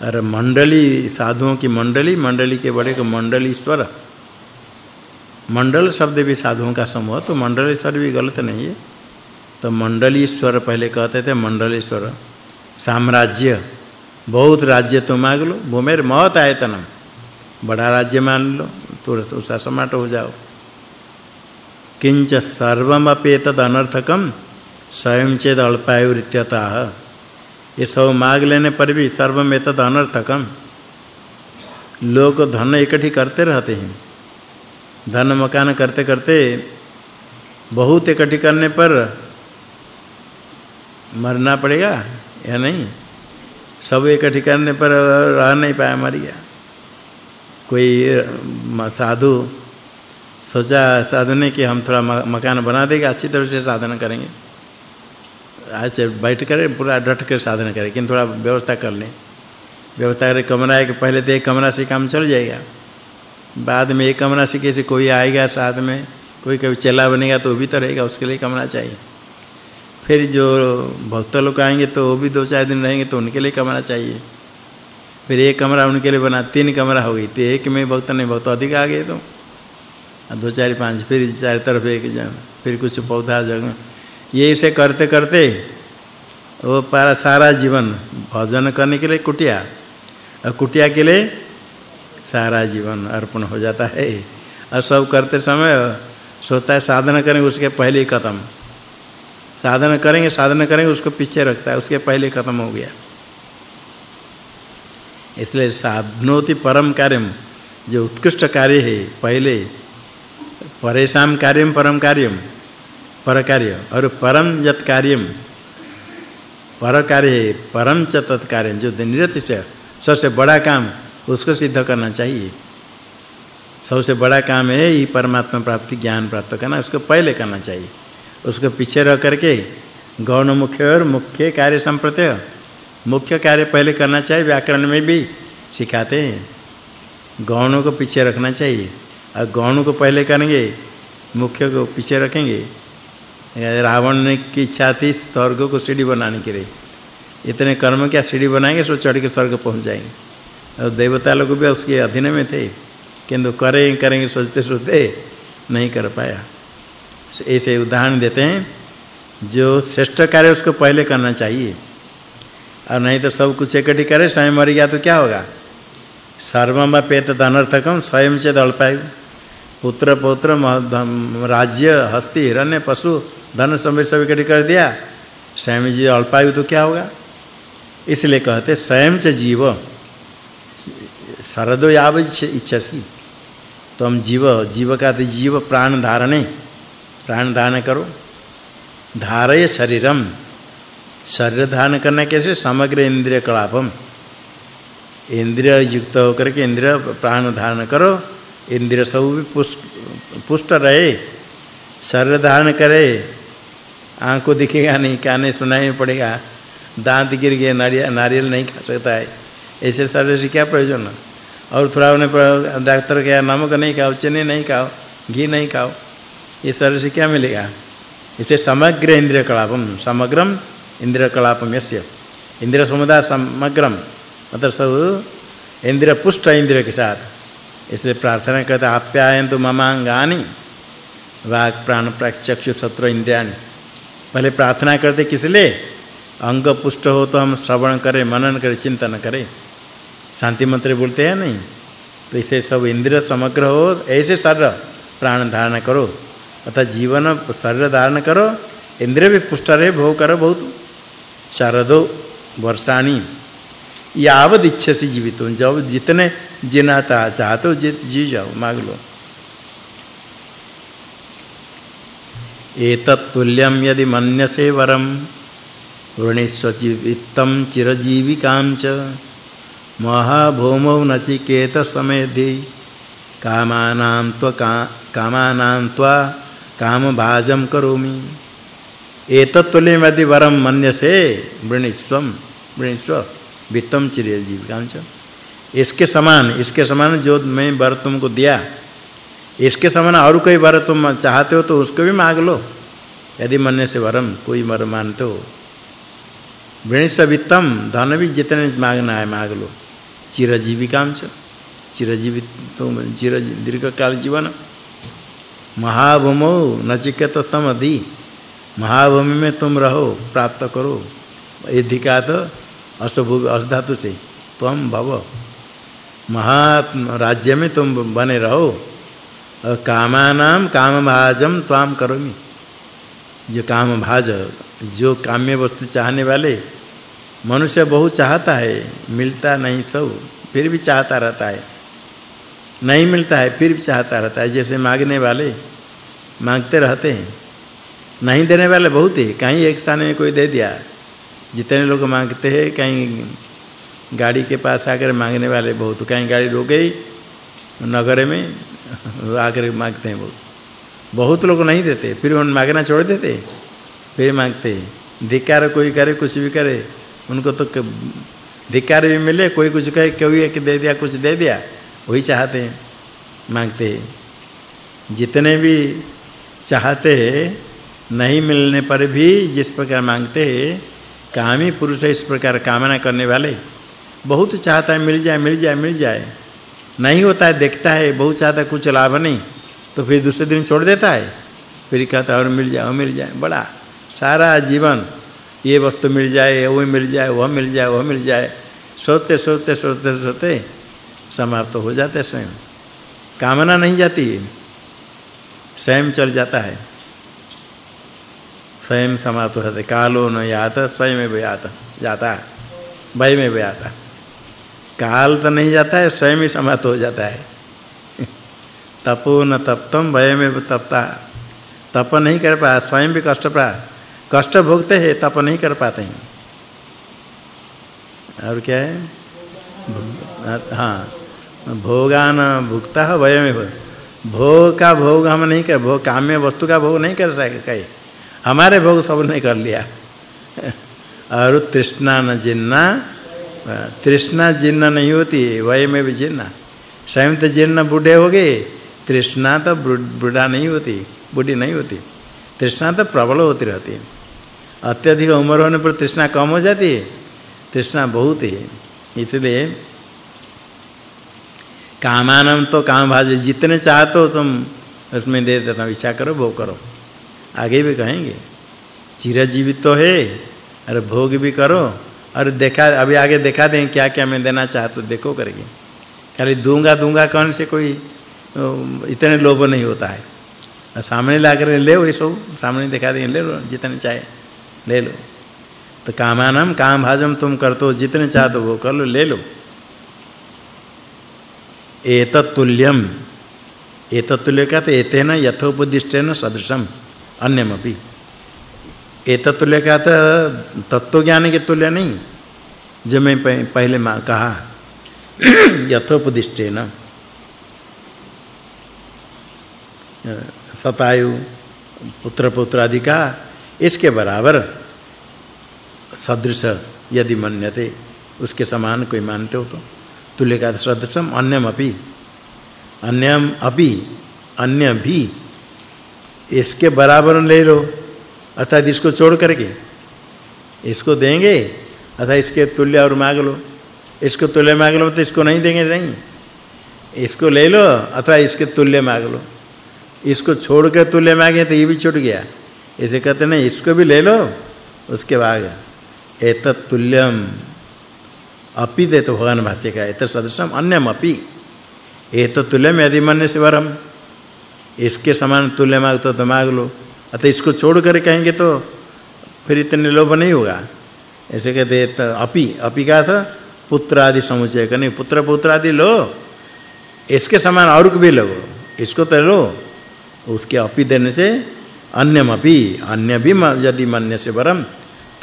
और मंडली, साधुओं की मंडली मंडली के बड़े को मंडलीश्वर। मंडल शब्द भी साधुओं का समूह तो मंडलेश्वर भी गलत नहीं है। तो मंडलीश्वर पहले कहते थे मंडलेश्वर। साम्राज्य, बहुत राज्य तो मांग लो, भूमेर महत आयतनम। बड़ा राज्य मान लो तो उसका समाट हो जाओ। किंच सर्वमपेतद अनर्थकम स्वयं चेद अल्पायुरित्यतः। ये सब मांग लेने पर भी सर्वमेतद अनर्थकम लोग धन इकट्ठी करते रहते हैं। धन मकान करते करते बहुत इकट्ठी करने पर मरना पड़ेगा, या नहीं? सब इकट्ठी करने पर रह नहीं पाया मर गया कोई साधु सोचा साधु ने कि हम थोड़ा मकान बना देगा, अच्छी तरह से साधना करेंगे। ऐसे बैठ कर पूरा डट कर साधना करें, किंतु थोड़ा व्यवस्था कर लें। व्यवस्था करें, कमरा है कि पहले तो एक कमरा से काम चल जाएगा। बाद में एक कमरा से कैसे कोई आएगा साथ में, कोई कभी चला बनेगा तो भी तो रहेगा, उसके लिए कमरा चाहिए। फिर जो भक्त लोग आएँगे तो वो भी दो चार दिन रहेंगे तो उनके लिए कमरा चाहिए। फिर एक कमरा उनके लिए बना, तीन कमरा हो गई तो एक में भक्त नहीं बहुत अधिक आ गए तो दो चार पाँच, फिर चार तरफ़ एक फिर कुछ पौधा जगह। ये इसे करते करते वो पारा सारा जीवन भजन करने के लिए कुटिया। और कुटिया के लिए सारा जीवन अर्पण हो जाता है। और सब करते समय सोता है, साधना करेंगे, उसके पहले ही खत्म। साधना करेंगे साधना करेंगे, उसको पीछे रखता है, उसके पहले खत्म हो गया। इसलिए साधनोति परम कार्यम, जो उत्कृष्ट कार्य है, पहले परेशान कार्यम परम कार्यम पर कार्य और परम यत कार्यम पर कार्य परम च तत्कार्य जो निरत से सबसे बड़ा काम, उसको सिद्ध करना चाहिए। सबसे बड़ा काम है, ये परमात्मा प्राप्ति, ज्ञान प्राप्त करना, उसको पहले करना चाहिए। उसको पीछे रह करके, गौण मुख्य और मुख्य कार्य संप्रत्यय, मुख्य कार्य पहले करना चाहिए, व्याकरण में भी सिखाते हैं। गौणों को पीछे रखना चाहिए। और गौण को पहले करेंगे, मुख्य को पीछे रखेंगे। रावण ने की इच्छा थी स्वर्ग को सीढ़ी बनाने के लिए। इतने कर्म क्या सीढ़ी बनाएँगे, सो चढ़ के स्वर्ग पहुँच जाएँगे। और देवता लोग भी उसके अधीन में थे, किंतु करें, करेंगे, सोचते सोचते नहीं कर पाया। ऐसे उदाहरण देते हैं, जो श्रेष्ठ कार्य उसको पहले करना चाहिए। और नहीं तो सब कुछ इकट्ठी करे, स्वयं मर गया तो क्या होगा? सर्वम पेत धनर्थकम, स्वयं से दलपायु पुत्र, पौत्र राज्य, हस्ती, हिरण्य, पशु धन समय सब इकट्ठी कर दिया। स्वयं जी अल्पायु तो क्या होगा? इसलिए कहते, स्वयं से जीव। शरदो याव इच्छसी। तो हम जीव जीव का तो जीव, प्राण धारणे। प्राण धारण करो। धारय शरीरम। शरीर धारण करना कैसे? समग्र इंद्रिय कलापम। इंद्रिय युक्त होकर के इंद्रिय प्राण धारण करो। इंद्रिय सब भी पुष्ट रहे शरीर धारण करे, आँख को दिखेगा नहीं, काने सुनाई पड़ेगा, दांत गिर गए, नारियल नारियल नहीं खा सकता है। ऐसे शरीर से क्या प्रयोजन? और थोड़ा उन्हें डॉक्टर कहा, नमक नहीं खाओ, चीनी नहीं खाओ, घी नहीं खाओ, ये शरीर से क्या मिलेगा? इसे समग्र इंद्रिय कलापम समग्रम इंद्रिय कलापम यस्य। इंद्रिय समुदाय समग्रम मतलब सब इंद्रिय पुष्ट इंद्रिय के साथ। इसलिए प्रार्थना करते आप्यायन तो ममांगानि वाक प्राण प्रचक्षु सत्र इंद्रियाणि पहले प्रार्थना करते किस लिए? अंग पुष्ट हो तो हम श्रवण करें, मनन करें, चिंतन करें। शांति मंत्र बोलते हैं नहीं? तो इसे सब इंद्रिय समग्र हो, ऐसे शरीर प्राण धारण करो, अतः जीवन शरीर धारण करो, इंद्रिय भी पुष्ट रहे, भोग करो बहुत। शारदो वर्षाणी। यावद इच्छा से जीवित हो जब जितने जीना चाहते हो जी जाओ मांग लो एतत्तुल्यम यदि मन्यसे वरम वृणीस्वचित्तम चिरजीविकां च। महाभौमौ नचिकेत समेधि। कामानां त्वा कामानां त्वा कामभाजं करोमि। एतत्तुल्यम यदि वरम मन्यसे वृणीस्वम वृणीस्व। वित्तम चिरजीविकां च इसके समान इसके समान जो मैं वर तुमको दिया, इसके समान और कोई वर तुम चाहते हो तो उसको भी मांग लो। यदि मन से वरम कोई वर मानते हो वृणिस वित्तम, धन भी जितने मांगना है मांग लो। चिरजीविकाम च चिरजीवित तुम चिर दीर्घ काल जीवन। महाभूमो नचिकेत तम अधि महाभूमि में तुम रहो, प्राप्त करो। अधिकात असभु असधातु से, तुम भव। महा राज्य में तुम बने रहो। और कामानाम कामभाजम त्वाम करोमि। जो काम भाज जो काम्य वस्तु चाहने वाले, मनुष्य बहुत चाहता है, मिलता नहीं सब, फिर भी चाहता रहता है। नहीं मिलता है, फिर भी चाहता रहता है। जैसे मांगने वाले, मांगते रहते हैं। नहीं देने वाले बहुत ही, कहीं एक स्थान में कोई दे दिया जितने लोग मांगते हैं, कहीं गाड़ी के पास आकर मांगने वाले बहुत, कहीं गाड़ी रुक गई, नगर में आकर मांगते हैं बहुत। बहुत लोग नहीं देते, फिर उन मांगना छोड़ देते, फिर मांगते धिकार कोई करे, कुछ भी करे, उनको तो धिकार भी मिले, कोई कुछ कहे, कोई एक दे दिया, कुछ दे दिया, वही चाहते हैं, मांगते हैं। जितने भी चाहते हैं, नहीं मिलने पर भी जिस प्रकार मांगते हैं कामी पुरुष इस प्रकार कामना करने वाले। बहुत चाहता है, मिल जाए मिल जाए मिल जाए। नहीं होता है, देखता है, बहुत चाहता है, कुछ लाभ नहीं। तो फिर दूसरे दिन छोड़ देता है। फिर कहता और मिल जाए वो मिल जाए। बड़ा सारा जीवन ये वस्तु मिल जाए वो मिल जाए, वह मिल जाए, वह मिल जाए। सोचते सोचते सोचते सोचते समाप्त हो जाते स्वयं। कामना नहीं जाती। स्वयं चल जाता है। स्वयं समाप्त हो जाता कालो न यात, स्वयं में यात जाता भय में आता काल तो नहीं जाता है, स्वयं ही समाप्त हो जाता है। तपो न तप्तम, भय में तपता तप नहीं कर पा स्वयं भी कष्ट पा। कष्ट भोगते हैं, तप नहीं कर पाते हैं। और क्या है? हाँ भोगान भुगता है वय में भोग का भोग हम नहीं कर भोग काम्य वस्तु का भोग नहीं कर सके कहीं। हमारे भोग सबने कर लिया। और तृष्णा न जिन्ना, तृष्णा जिन्न नहीं होती वय में भी जिन्ना। स्वयं तो जिन्न बूढ़े हो गए, तृष्णा तो बूढ़ा नहीं होती, बूढ़ी नहीं होती। तृष्णा तो प्रबल होती रहती। है अत्यधिक उम्र होने पर तृष्णा कम हो जाती है, तृष्णा बहुत है। इसलिए कामानम तो काम भाज, जितने चाहते हो तुम, उसमें दे देता इच्छा करो, भोग करो। आगे भी कहेंगे, चिरजीवित तो है, अरे भोग भी करो, और देखा, अभी आगे दिखा दें क्या क्या मैं देना चाहता तो देखो करेंगे खाली दूँगा दूँगा कौन से कोई इतने लोभ नहीं होता है। सामने ला कर ले वो सब, सामने दिखा दें, ले लो, जितने चाहे, ले लो। तो कामानम काम भाजम तुम कर तो जितने चाहते वो कर लो, ले लो। एतत्तुल्यम, एतत्तुल्य का तो एतेन यथोपदिष्टेन सदृशम। अन्यमपि। एतत्तुल्य का तत्व ज्ञान के तुल्य नहीं। जो मैं पहले कहा, यथोपदिष्टेन। सतायु, पुत्र पुत्र आदि का, इसके बराबर सदृश यदि मन्यते, उसके समान कोई मानते हो तो। तुल्य का सदृशम अन्यम अपि अन्यम अपि, अन्य भी इसके बराबर ले लो। अर्थात इसको छोड़ करके। इसको देंगे, अर्थात इसके तुल्य और मांग लो। इसको तुल्य मांग लो तो इसको नहीं देंगे, नहीं। इसको ले लो अथवा इसके तुल्य मांग लो। इसको छोड़ कर तुल्य मांगे तो ये भी छूट गया। इसे कहते नहीं, इसको भी ले लो, उसके बाद एतत् तुल्यम। अपि दे तो भगवान भाष्य का एत सदृशम अन्यम अपि। एतत् तुल्यम यदि मन से वरम। इसके समान तुल्य मांग तो, तो मांग लो। अतः इसको छोड़ कर कहेंगे तो फिर इतने लोभ नहीं होगा। ऐसे कहते तो अपि अपि का था पुत्र आदि समुचय करने। पुत्र पुत्र आदि लो। इसके समान और भी लो। इसको तो लो। उसके अपि देने से अन्यम अपि अन्य भी यदि मन्य से वरम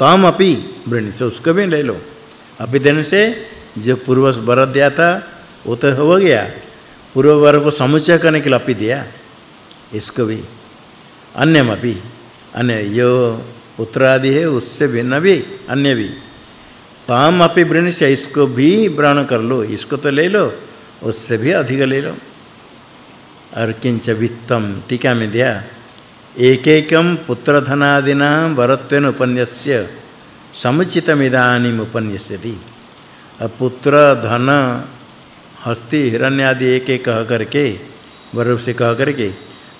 तम अपि वृण से उसको भी ले लो। अपि देने से जो पूर्व वर दिया था वो तो हो गया। पूर्व वर को समुचय करने के लिए अपि दिया। इसको भी अन्यमपि, अन्य यो पुत्र आदि है, उससे भिन्न भी अन्य भी। तम अपि वृण इसको भी ग्रहण कर लो, इसको तो ले लो, उससे भी अधिक ले लो। और किंच वित्तम टीका में दिया एक एकम पुत्र धनादिना वरत्वेन उपन्यस्य समुचितमिदानीम उपन्यस्यति पुत्र, धन, हस्ति हिरण्य आदि एक एक कह करके वर से कह करके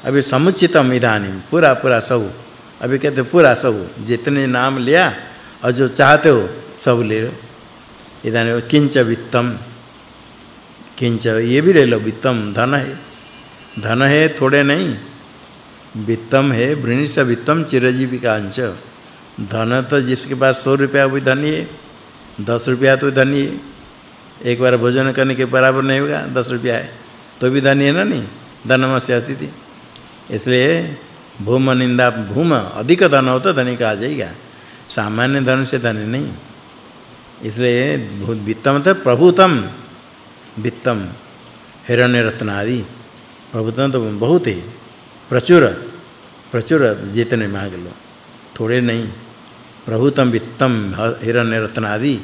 अभी समुचितम इदानीम पूरा पूरा सब। अभी कहते पूरा सब। जितने नाम लिया और जो चाहते हो, सब ले लो। इदानीम किंच वित्तम। किंच, ये भी ले लो, वित्तम। धन है। धन है थोड़े नहीं। वित्तम है वृणिस वित्तम चिरजीविकांच धन तो जिसके पास 100 रुपया भी धनी है। 10 रुपया तो धनी है। एक बार भोजन करने के बराबर नहीं होगा 10 रुपया है। तो भी धनी है ना नहीं? धनम से अतिथि। इसलिए भूम निंदा भूम अधिक धन हो तो धनी कहा जाएगा। सामान्य धन से धनी नहीं। इसलिए भूत वित्तम तो प्रभुतम, वित्तम हिरण्य रत्न आदि प्रभुतम तो बहुत है प्रचुर प्रचुर जितने मांग लो। थोड़े नहीं। प्रभुतम, वित्तम हिरण्य रत्न आदि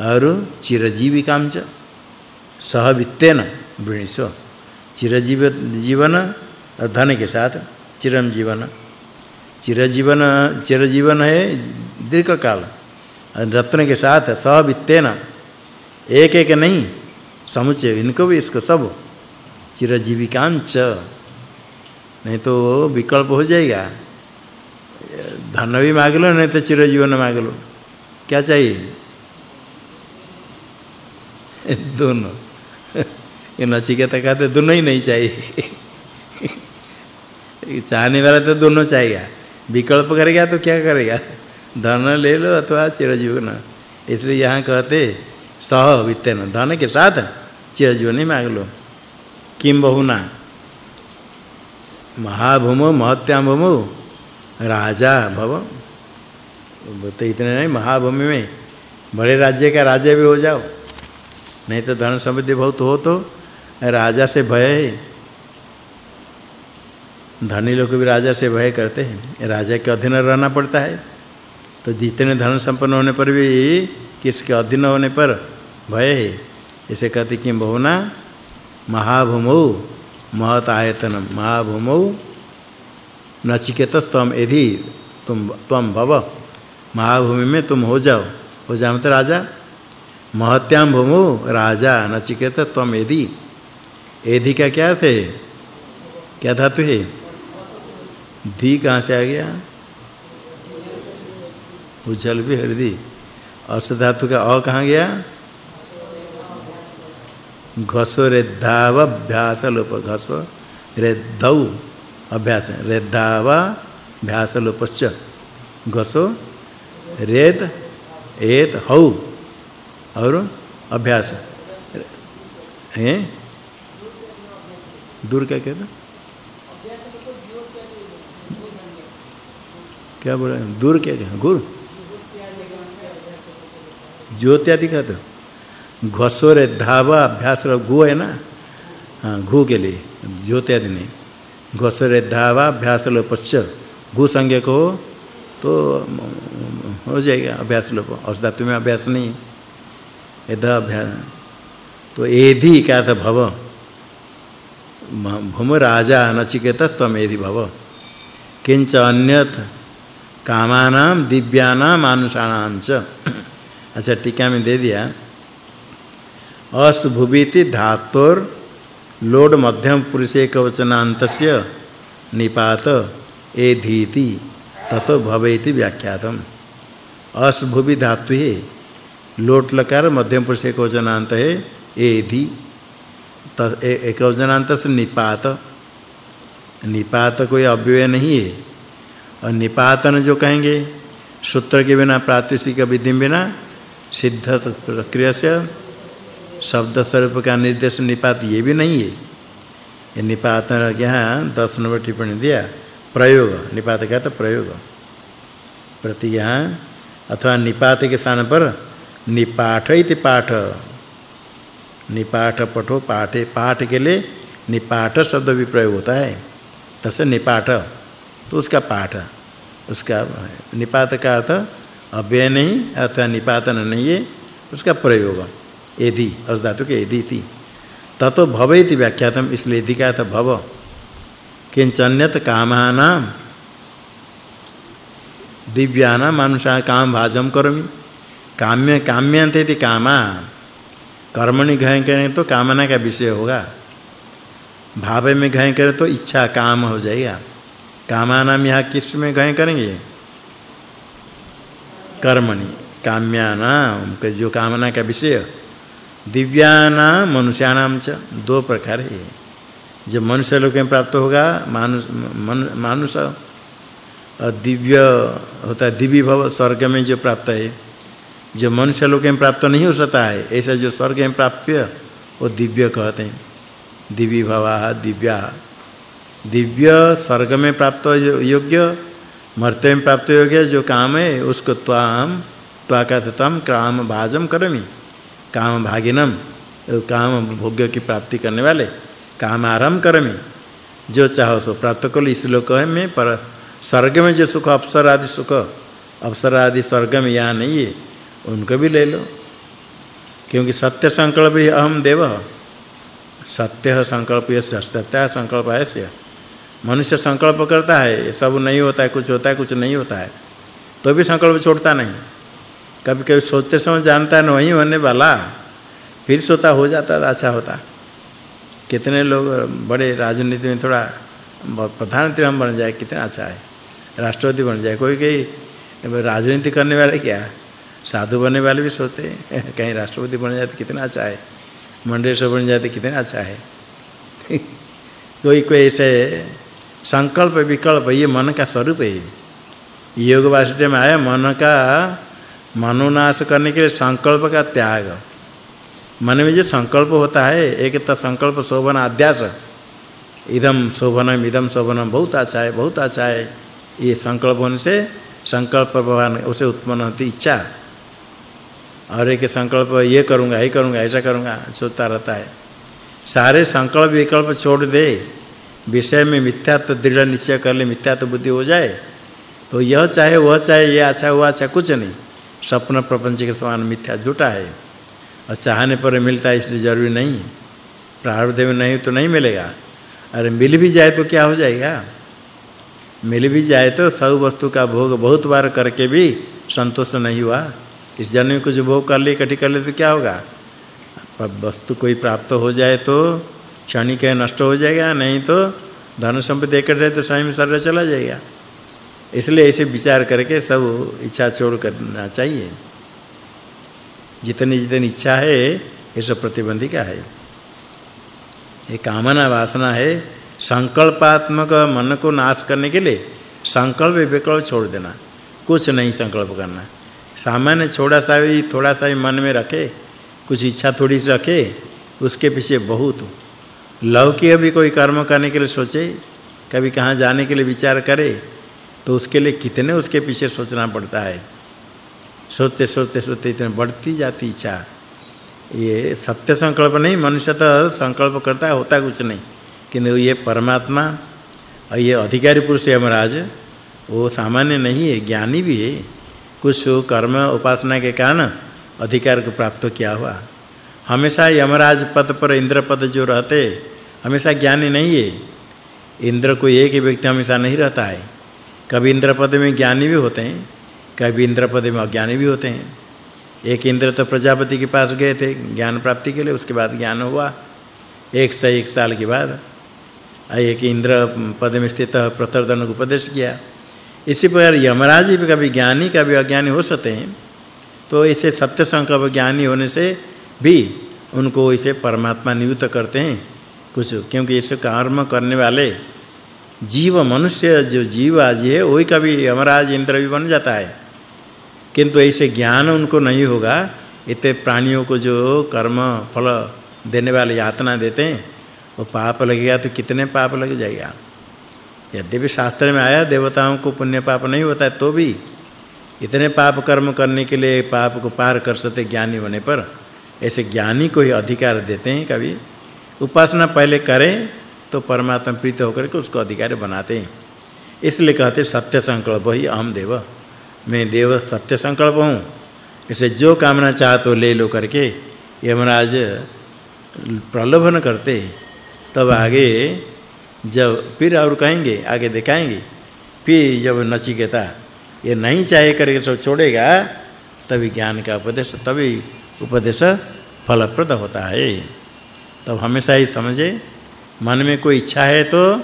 और चिरजीविकाम च सह वित्तेन, वृणिसो। चिरजीव जीवन धन के साथ चिरंजीवन। चिरजीवन चिरजीवन है दीर्घ काल रत्न के साथ सब इत्तेन एक एक नहीं समुचय इनको भी इसको सब। चिरजीविकांच। नहीं तो विकल्प हो जाएगा। धन भी मांग लो, नहीं तो चिरजीवन मांग लो। क्या चाहिए? दोनों। ये नचिकेता कहते दोनों ही नहीं चाहिए। चाहने वाला तो दोनों चाहिए विकल्प करेगा तो क्या करेगा? धन ले लो अथवा चिरजीवन। इसलिए यहाँ कहते, सह वित्तेन। धन के साथ चिरजीवन मांग लो। किम बहुना? महाभूमो महत्याम भूमो राजा भव। तो इतने नहीं, महाभूमि में बड़े राज्य का राजा भी हो जाओ। नहीं तो धन समृद्धि बहुत हो तो राजा से भय है। धनी लोग भी राजा से भय करते हैं। राजा के अधीन रहना पड़ता है। तो जितने धन संपन्न होने पर भी किसके अधीन होने पर भय है। इसे कहते कि बहुना महाभूमौ महत आयतन महाभूमौ नचिकेत तम यदि तुम तम भव। महाभूमि में तुम हो जाओ। हो जाओ तो राजा। महत्याम भूमो राजा नचिकेत तम यदि एधि का क्या थे क्या धातु है? धी कहाँ से आ गया? उज्जल भी हृदय अर्थ धातु का अ कहाँ गया? घसो रेधाव अभ्यास लोप। घसो रेधौ अभ्यास। रेधाव अभ्यास लोपश्च। घसो रेत एत हौ और अभ्यास। है? दूर क्या कहता क्या बोला? दूर क्या क्या? गुर? ज्योत्यादि का तो घसोर धावा अभ्यास गु है ना? हाँ घु के लिए, ज्योत्यादि नहीं। घसोर धावा अभ्यास लोपश्च घु संज्ञक हो तो हो जाएगा अभ्यास लोप और में अभ्यास नहीं। यद अभ्यास तो एधि क्या था भव? भूम राजा नचिकेत तम एधि भव। किंच अन्यथ कामानाम दिव्यानाम च। अच्छा टीका में दे दिया। अस भुविति धातोर, लोड मध्यम पुरुष एक वचनांतस्य निपात एधीति ततो भवेति व्याख्यातम। अस भुवि धातु है लोट लकार, मध्यम पुरुष एक वचनांत है एधि एक वचनांत से निपात। निपात कोई अव्यय नहीं है। और निपातन जो कहेंगे, सूत्र के बिना प्रातिशिक विधि बिना, सिद्ध प्रक्रिया से शब्द स्वरूप का निर्देश निपात ये भी नहीं है। ये निपातन यहाँ दस नंबर टिप्पणी दिया, प्रयोग। निपात का तो प्रयोग। प्रति यहाँ, अथवा निपात के स्थान पर निपाठ इति पाठ। निपाठ पठो, पाठे, पाठ के लिए निपाठ शब्द भी प्रयोग होता है। तसे निपाठ। तो उसका पाठ उसका निपात का अर्थ अव्यय नहीं अथवा निपातन नहीं है, उसका प्रयोग। यदि अस धातु के यदि थी। ततो भवेति व्याख्यातम, इसलिए यदि का था भव। किंचन्यत कामानाम दिव्यानाम मानुषा काम भाजम करोमि। काम्य काम्यंते इति कामा। कर्मणि घय करें तो कामना का विषय होगा। भाव में घय करें तो इच्छा काम हो जाएगा। कामानाम यहाँ किसमें घय करेंगे? कर्मणि। काम्यानाम के जो कामना का विषय। दिव्यानाम, मनुष्यानाम च, दो प्रकार है। जो मनुष्य लोक में प्राप्त होगा, मानुष मानुष, और दिव्य होता है, दिव्य भव, स्वर्ग में जो प्राप्त है। जो मनुष्य लोक में प्राप्त नहीं हो सकता है, ऐसा जो स्वर्ग में प्राप्य, वो दिव्य कहते हैं। दिव्य भवा, दिव्या। दिव्य स्वर्ग में प्राप्त योग्य मर्त्य में प्राप्त योग्य, जो काम है उसको त्वाम त्वा काम भाजम करमी। काम भागिनम, काम भोग्य की प्राप्ति करने वाले, काम आरंभ करमी। जो चाहो सो प्राप्त कर इस लोक में, पर स्वर्ग में जो सुख अप्सर आदि सुख अप्सर आदि स्वर्ग में यहाँ नहीं है, उनको भी ले लो। क्योंकि सत्य संकल्प ही अहम देव। सत्य संकल्प यस्य सत्य संकल्प है मनुष्य संकल्प करता है सब नहीं होता है, कुछ होता है, कुछ नहीं होता है तो भी संकल्प छोड़ता नहीं। कभी कभी सोचते समय जानता है, नहीं होने वाला। फिर सोता, हो जाता अच्छा होता। कितने लोग, बड़े राजनीति में थोड़ा प्रधानमंत्री हम बन जाए, कितना अच्छा है। राष्ट्रपति बन जाए, कोई कहीं राजनीति करने वाले क्या? साधु बनने वाले भी सोचते हैं। कहीं राष्ट्रपति बन जाए तो कितना अच्छा है। मंडलेश्वर बन जाए तो कितना अच्छा है। कोई कोई ऐसे संकल्प विकल्प, ये मन का स्वरूप है। योग वासिष्ठ में आया, मन का मनोनाश करने के लिए संकल्प का त्याग। मन में जो संकल्प होता है, एक तो संकल्प शोभन अध्यास इदम शोभनम इदम शोभनम, बहुत अच्छा है, बहुत अच्छा है। ये संकल्प होने से संकल्प भगवान उसे उत्पन्न होती इच्छा। और एक संकल्प, ये करूँगा ये करूँगा, ऐसा करूँगा, सोचता रहता है। सारे संकल्प विकल्प छोड़ दे। विषय में मिथ्या तो दृढ़ निश्चय कर ले, मिथ्या तो बुद्धि हो जाए। तो यह चाहे, वह चाहे, ये अच्छा हुआ अच्छा कुछ नहीं। स्वप्न प्रपंच के समान मिथ्या झूठा है। और चाहने पर मिलता है, इसलिए ज़रूरी नहीं। प्रारब्ध में नहीं तो नहीं मिलेगा। अरे मिल भी जाए तो क्या हो जाएगा? मिल भी जाए तो सब वस्तु का भोग बहुत बार करके भी संतोष नहीं हुआ। इस जन्म में कुछ भोग कर ले इकट्ठी कर ले तो क्या होगा? वस्तु कोई प्राप्त हो जाए तो क्षणिक नष्ट हो जाएगा, नहीं तो धन संपत्ति देकर रहे तो स्वयं सर्व चला जाएगा। इसलिए ऐसे विचार करके सब इच्छा छोड़ करना चाहिए। जितनी जितनी इच्छा है, ये सब प्रतिबंधिका है। ये कामना वासना है, संकल्पात्मक मन को नाश करने के लिए संकल्प विकल्प छोड़ देना। कुछ नहीं संकल्प करना। सामान्य छोड़ा सा भी थोड़ा सा भी मन में रखे, कुछ इच्छा थोड़ी सी रखे, उसके पीछे बहुत लौकिक भी कोई कर्म करने के लिए सोचे, कभी कहाँ जाने के लिए विचार करे तो उसके लिए कितने उसके पीछे सोचना पड़ता है। सोचते सोचते सोचते इतने बढ़ती जाती इच्छा। ये सत्य संकल्प नहीं, मनुष्य तो संकल्प करता है, होता कुछ नहीं। किंतु ये परमात्मा और ये अधिकारी पुरुष यमराज, वो सामान्य नहीं है, ज्ञानी भी है। कुछ कर्म उपासना के कारण अधिकार को प्राप्त किया हुआ। हमेशा यमराज पद पर इंद्र पद जो रहते, हमेशा ज्ञानी नहीं है। इंद्र को एक ही व्यक्ति हमेशा नहीं रहता है। कभी इंद्र पद में ज्ञानी भी होते हैं, कभी इंद्र पद में अज्ञानी भी होते हैं। एक इंद्र तो प्रजापति के पास गए थे, ज्ञान प्राप्ति के लिए, उसके बाद ज्ञान हुआ। एक से एक साल के बाद, एक इंद्र पद में स्थित प्रतरदन को उपदेश किया। इसी प्रकार यमराज भी कभी ज्ञानी, कभी अज्ञानी हो सकते हैं। तो इसे सत्य संकल्प ज्ञानी होने से भी उनको इसे परमात्मा नियुक्त करते हैं। कुछ क्योंकि इसे कर्म करने वाले जीव मनुष्य जो जीव आज है, वही कभी अमराज इंद्र भी बन जाता है। किंतु ऐसे ज्ञान उनको नहीं होगा। इतने प्राणियों को जो कर्म, फल देने वाले यातना देते हैं, वो पाप लगेगा तो कितने पाप लग जाएगा। यद्यपि शास्त्र में आया, देवताओं को पुण्य पाप नहीं होता है तो भी इतने पाप कर्म करने के लिए पाप को पार कर सकते ज्ञानी होने पर ऐसे ज्ञानी को ही अधिकार देते हैं कभी। उपासना पहले करें तो परमात्मा प्रीत होकर के उसको अधिकारी बनाते हैं। इसलिए कहते सत्य संकल्प ही अहम देव। मैं देव सत्य संकल्प हूँ। इसे जो कामना चाह तो ले लो करके यमराज प्रलोभन करते तब आगे जब फिर और कहेंगे, आगे दिखाएँगे, फिर जब नचिकेता, ये नहीं चाहे करके सब छोड़ेगा, तभी ज्ञान का उपदेश, तभी उपदेश फलप्रद होता है। तब हमेशा ही समझे, मन में कोई इच्छा है तो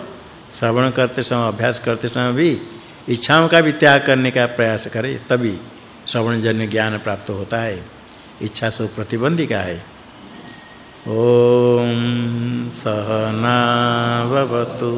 श्रवण करते समय, अभ्यास करते समय भी इच्छाओं का भी त्याग करने का प्रयास करे, तभी श्रवण जन्य ज्ञान प्राप्त होता है। इच्छा सो प्रतिबंधिका है। ओम सहना भवतु।